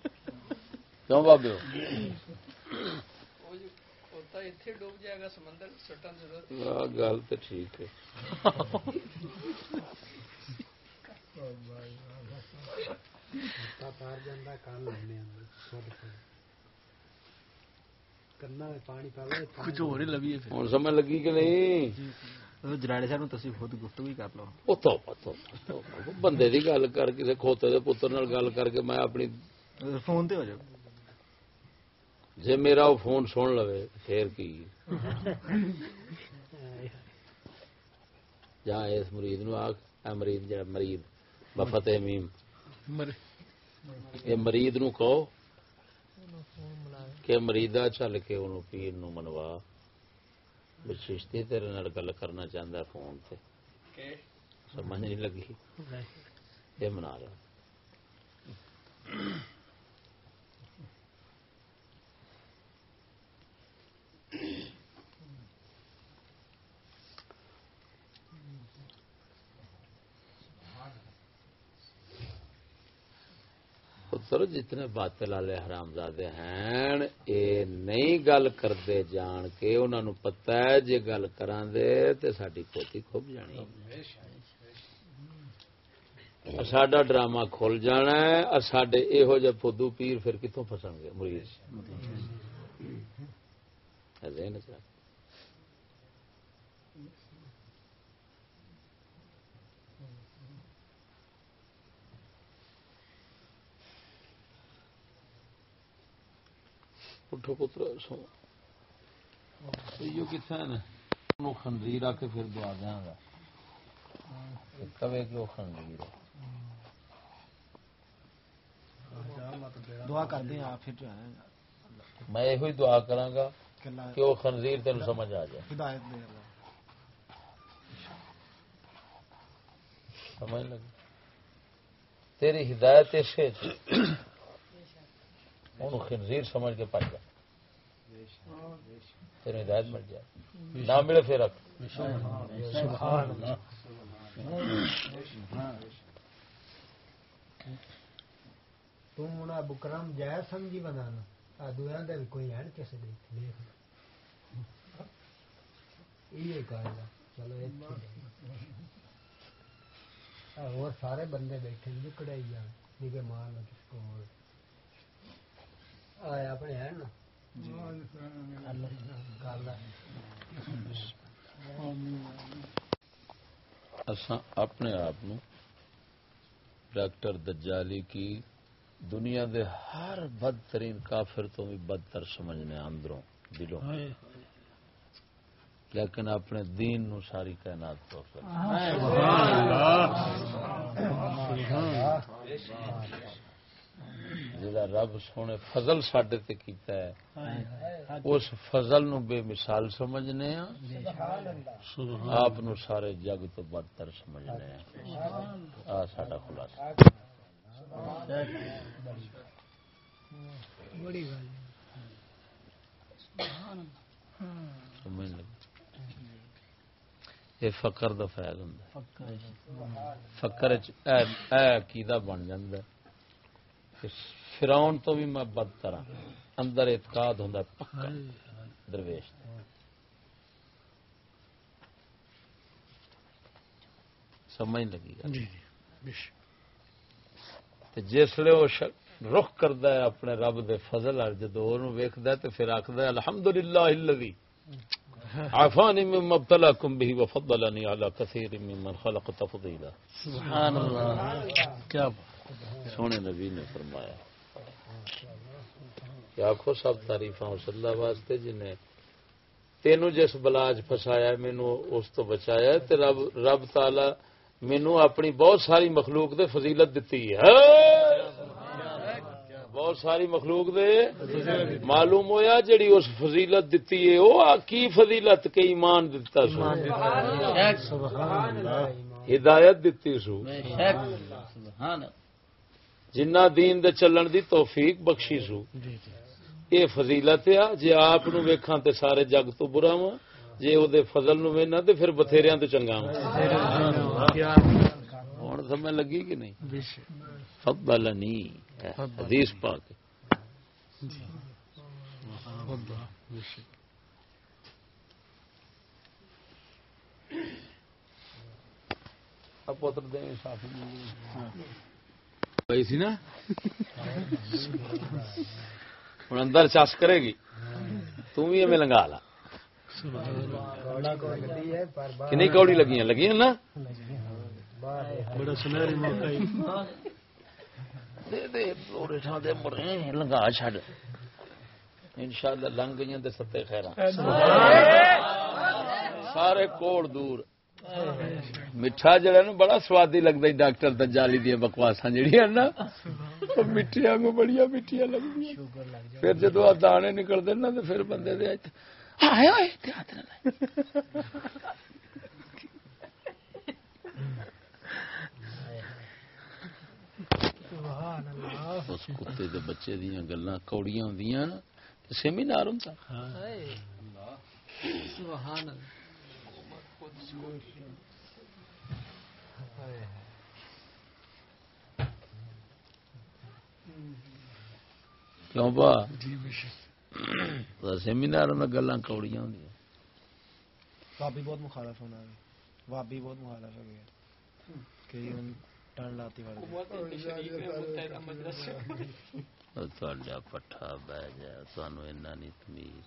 B: کیوں بابے؟ گل تو ٹھیک ہے۔ ہوں سمجھ لگی کہ نہیں؟
D: جراڑے صاحب تسی خود گفتگو کر لو
B: بندے دی گل کر کھوتے دے پتر نال گل کر کے میں اپنی
D: فون تے ہو جاؤ
B: میرا فون سن پھر کی جہاں اس مرید نو آخ مرید جڑا مرید بفت میم مرید نو کہو کہ مریدا چل کے انہوں پیر نو منوا چشتی تیرے نال گل کرنا چاہتا فون سے سمجھ نہیں لگی۔ یہ منا رہا پتر جتنے باطل والے حرام زادے ہیں اے نہیں گل کرتے جان کے انہوں پتا ہے جی گل کران دے تے کھوتی کھب جانی ساڈا ڈرامہ کھل جانا ہے سڈے یہو جہ فدو پیر پھر کتوں فسن گے؟ مریض اٹھو پتر سو کتنے خنزیر آ کے پھر دعا دیا گا۔ کبے کیوں خنزیر
A: دعا کر دیں آپ پھر
B: میں یہ دعا کرا گا کہ وہ خنزیر تین سمجھ آ جائے۔
A: ہدایت دے۔
B: سمجھ لگی؟ تیری ہدایت اسے انہوں خنزیر سمجھ کے پڑ جائے تیری ہدایت مل جائے۔ نہ ملے پھر رکھ۔
G: تم بکرم جائے سمجھی بنانا۔ دیا دل کوئی ہے کسی دیکھ۔ دیکھ یہ چلو اور سارے بندے بیٹھے جکڑے ہی جان مار کس کو اپنے ہے نا؟
B: اپنے آپ ڈاکٹر دجالی کی دنیا دے ہر بدترین کافر تو بھی بدتر سمجھنے اندروں دلوں۔ لیکن اپنے دین نو ساری کائنات تو کر جڑا رب سونے فضل ساڈے تے کیتا ہے، اس فضل نو بے مثال سمجھنے ہاں۔ آپ نو سارے جگ تو بدتر سمجھنے ہیں آ، ساڈا خلاصہ۔
E: بڑی گل
B: سمجھ یہ فقر دا فائد ہوں فقر عقیدہ بن جاندہ ہے۔ فراؤن تو بھی میں بدتر ہوں اندر اعتقاد ہوں پکا درویش سمجھ لگی گا۔ جسے وہ رخ کرد ہے اپنے رب دے فضل جدو ویکد تو پھر آخد الحمد للہ عافانی من مبتلاکم به وفضلنی علی کثیر ممن خلق تفضیلا۔
C: سبحان اللہ۔ کیا
B: سونے نبی نے فرمایا کہ آخو سب تعریفاں اس اللہ واسطے جنہیں تینو جس بلاج فسایا مینو اس تو بچایا تے رب رب تعالی مینو اپنی بہت ساری مخلوق دے فضیلت دیتی ہے۔ بہت ساری مخلوق دے معلوم ہویا جڑی اس فضیلت دیتی ہے وہ کی فضیلت کے ایمان دتا سو۔ ہدایت دیتی سو۔ جنہ دین دے چلن دی توفیق بخشی سو۔ یہ فضیلت آ جی آپ ویکھاں تے سارے جگ تو برا وا جی وہ فضل نو وینا تے پھر بتھیریاں تو چنگا وا ہوں سمجھ لگی کہ نہیں؟ فضلنی حدیث پاک۔ پوتر دیں گئی سی نا۔ ہوں اندر چس کرے گی۔ تم بھی ایویں لنگا لا۔ کنی کوڑی لگی لگی نا؟ لنگا چڈ ان شاء اللہ لنگ گئی ستے خیر سارے کوڑ دور۔ میٹھا جڑا نا بڑا سوادی لگتا ڈاکٹر دجالی دیا بکواسا جہیا نا۔ میٹھیا کو بڑی میٹھیا لگتی پھر جدو دانے نکلتے نا تو پھر بندے دے اس کتے دے بچے دیا گلا کوڑیاں ہوں سیمینار ہوں کیوں با؟ سیمینار میں گلا کوڑیاں ہوں
A: بابی بہت مخالف ہونا بابی بہت مخالف کہ لاتی والی
B: پٹھا بہ جا تہن ایسا نہیں تمیز۔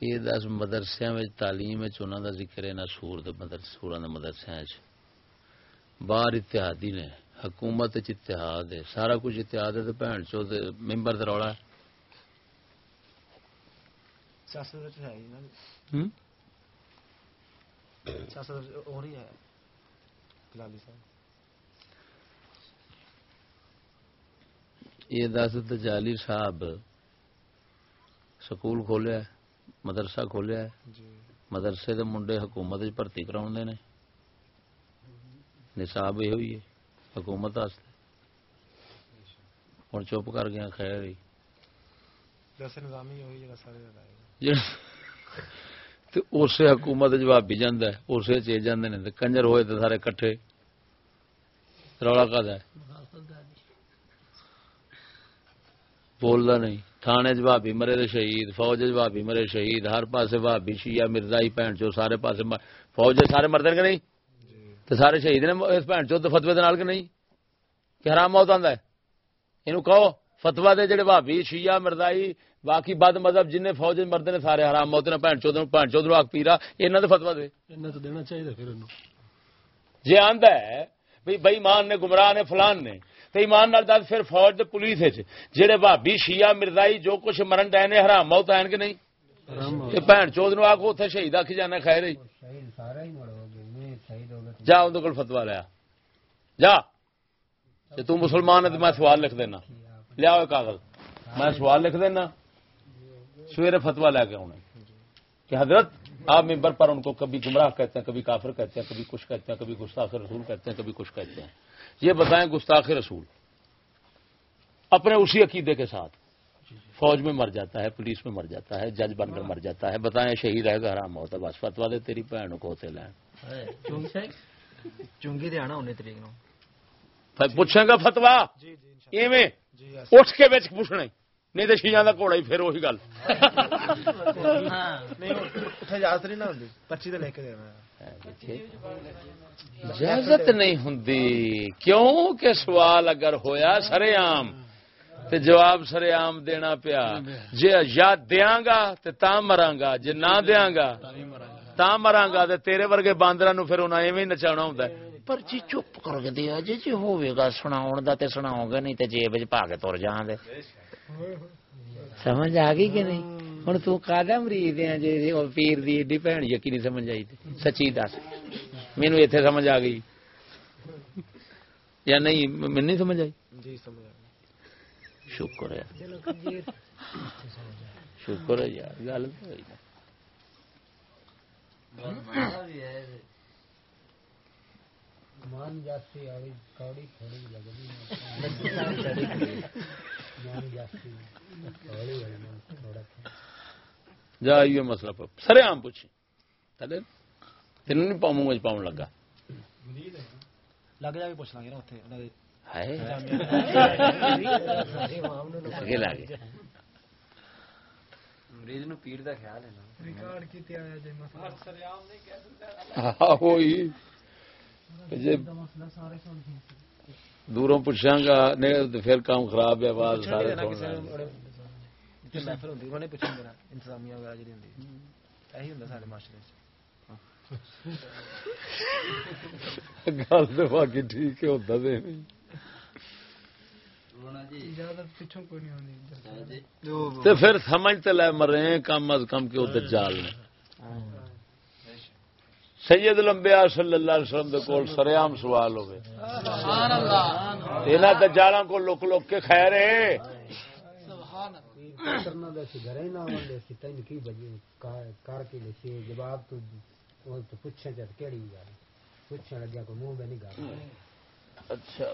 B: یہ دس مدرسے تعلیم کا ذکر ہے نہ سور سورا مدرسے باہر اتحادی نے حکومت اتحاد ہے۔ سارا کچھ اتحاد ہے تو بھن چو ممبر رولا
A: صاحب۔
B: یہ دس دجالی صاحب سکول کھولیا مدرسہ کھولیا مدرسے دے منڈے حکومت بھرتی کرا نے۔ نصاب یہ ہوئی ہے حکومت ہوں چپ کر گیا خیر ہی۔ اسے حکومت جوابی جانا اسے چی جانے کنجر ہوئے تو سارے کٹھے۔ رولا کا بولتا نہیں۔ تھانے چابی مرے شہید فوج چابی مرے شہید ہر پاسے بھابی شیعہ مرزا ہی بھن چو سارے پاسے فوج سارے مردے کہ نہیں؟ تو سارے شہید نے اس بھن چو فتوے کہ نہیں؟ کہ حرام موت آتا ہے؟ یہ کہو فتوا دے جڑے بھابی شیعہ مردائی باقی بد مذہب جن فوج مرد نے سارے حرام موت نے بھن چو بھن چو آگ پیرا یہاں تو فتوا دے۔
E: دینا چاہیے پھر
B: جی آندا ہے بھی بے ایمان نے گمراہ نے فلان نے تو ایمان نال دس پھر فوج تے پولیس وچ جڑے بھابی شیعہ مرزائی جو کچھ مرن ڈے نے حرام موت ہیں کہ نہیں؟ یہ بہن چود نو آکو اوتھے شہید آکھی جانا خیر ہی جا اندر کول فتوا لیا۔ جا۔ جی تو مسلمان ہے تو میں سوال لکھ دینا۔ لیا کاغذ۔ میں سوال لکھ دینا۔ سویرے فتوا لے کے آنا کہ حضرت آپ ممبر پر ان کو کبھی گمراہ کہتے ہیں کبھی کافر کہتے ہیں کبھی کچھ کہتے ہیں کبھی گستاخ رسول کہتے ہیں کبھی کچھ کہتے ہیں۔ یہ بتائیں گستاخ رسول۔ اپنے اسی عقیدے کے ساتھ۔ فوج میں مر جاتا ہے پولیس میں مر جاتا ہے جج بن کر مر جاتا ہے۔ بتائیں شہید ہے گا حرام ہوتا ہے۔ بس فتوا دے تیری بھن کو ہوتے لین۔
D: چونگی دے آنا انہیں نو۔
B: پوچھیں گا فتوا
A: جی
B: ایویں؟
A: جی
B: اٹھ کے بچ پوچھنا نہیں تو شیاں کا گھوڑا ہی پھر وہی گل۔
A: اتنے اجازت نہیں تو
B: ہوں کیوں کہ سوال اگر ہویا سرے عام تے جواب سرے عام دینا پیا۔ جے یا دیاں گا تے تا مراں گا۔ جے نہ دیاں گا تا مراں گا تے تیرے ورگے باندراں نو پھر انہاں ایویں نچاونا ہوندا ہے۔ پر جی چپ کر کے دیا جی جی ہوے گا سناون دا تے سناؤ گے نہیں تے جیب وچ پا کے تر جاں دے سمجھ آ گئی کہ نہیں ہن تو کادا مرید ہے جی پیر دی ایڈی بہن یقینی سمجھ آئی سچی دس مینوں ایتھے سمجھ آ گئی یا نہیں میں نہیں سمجھ آئی شکر ہے شکر ہے یار گل
G: مان جاسی والی کوڑی تھوڑی لگدی مان جاسی والی مان تھوڑا
B: جا یہ مسئلہ پر۔ سرے عام پوچھی تلے تینوں نہیں پاؤں مجھ پاؤں لگا۔
A: لگ جا کے پوچھ لیں گے نا اتنے انہوں نے
B: ہے لاگے
D: مریض نو پیڑ دا خیال ہے نا۔
E: ریکارڈ کیتے آیا جے مسئلہ۔
B: آہو ہی جے دوروں پوچھاں گا نہیں تو پھر کام خراب ہے آواز سارے
A: انتظامیہ وغیرہ جی معاشرے
B: گل تو باقی ٹھیک ہے ہوتا تو نہیں۔
E: ہوندی۔
B: تو پھر سمجھ تو لے مرے کم از کم کے ادھر جال نے۔ سید لمبیا صلی اللہ علیہ وسلم دے کول سریام سوال ہوئے۔ انہاں تے جالاں کو لک لک کے خیر ہے۔
G: تو تو
B: اچھا۔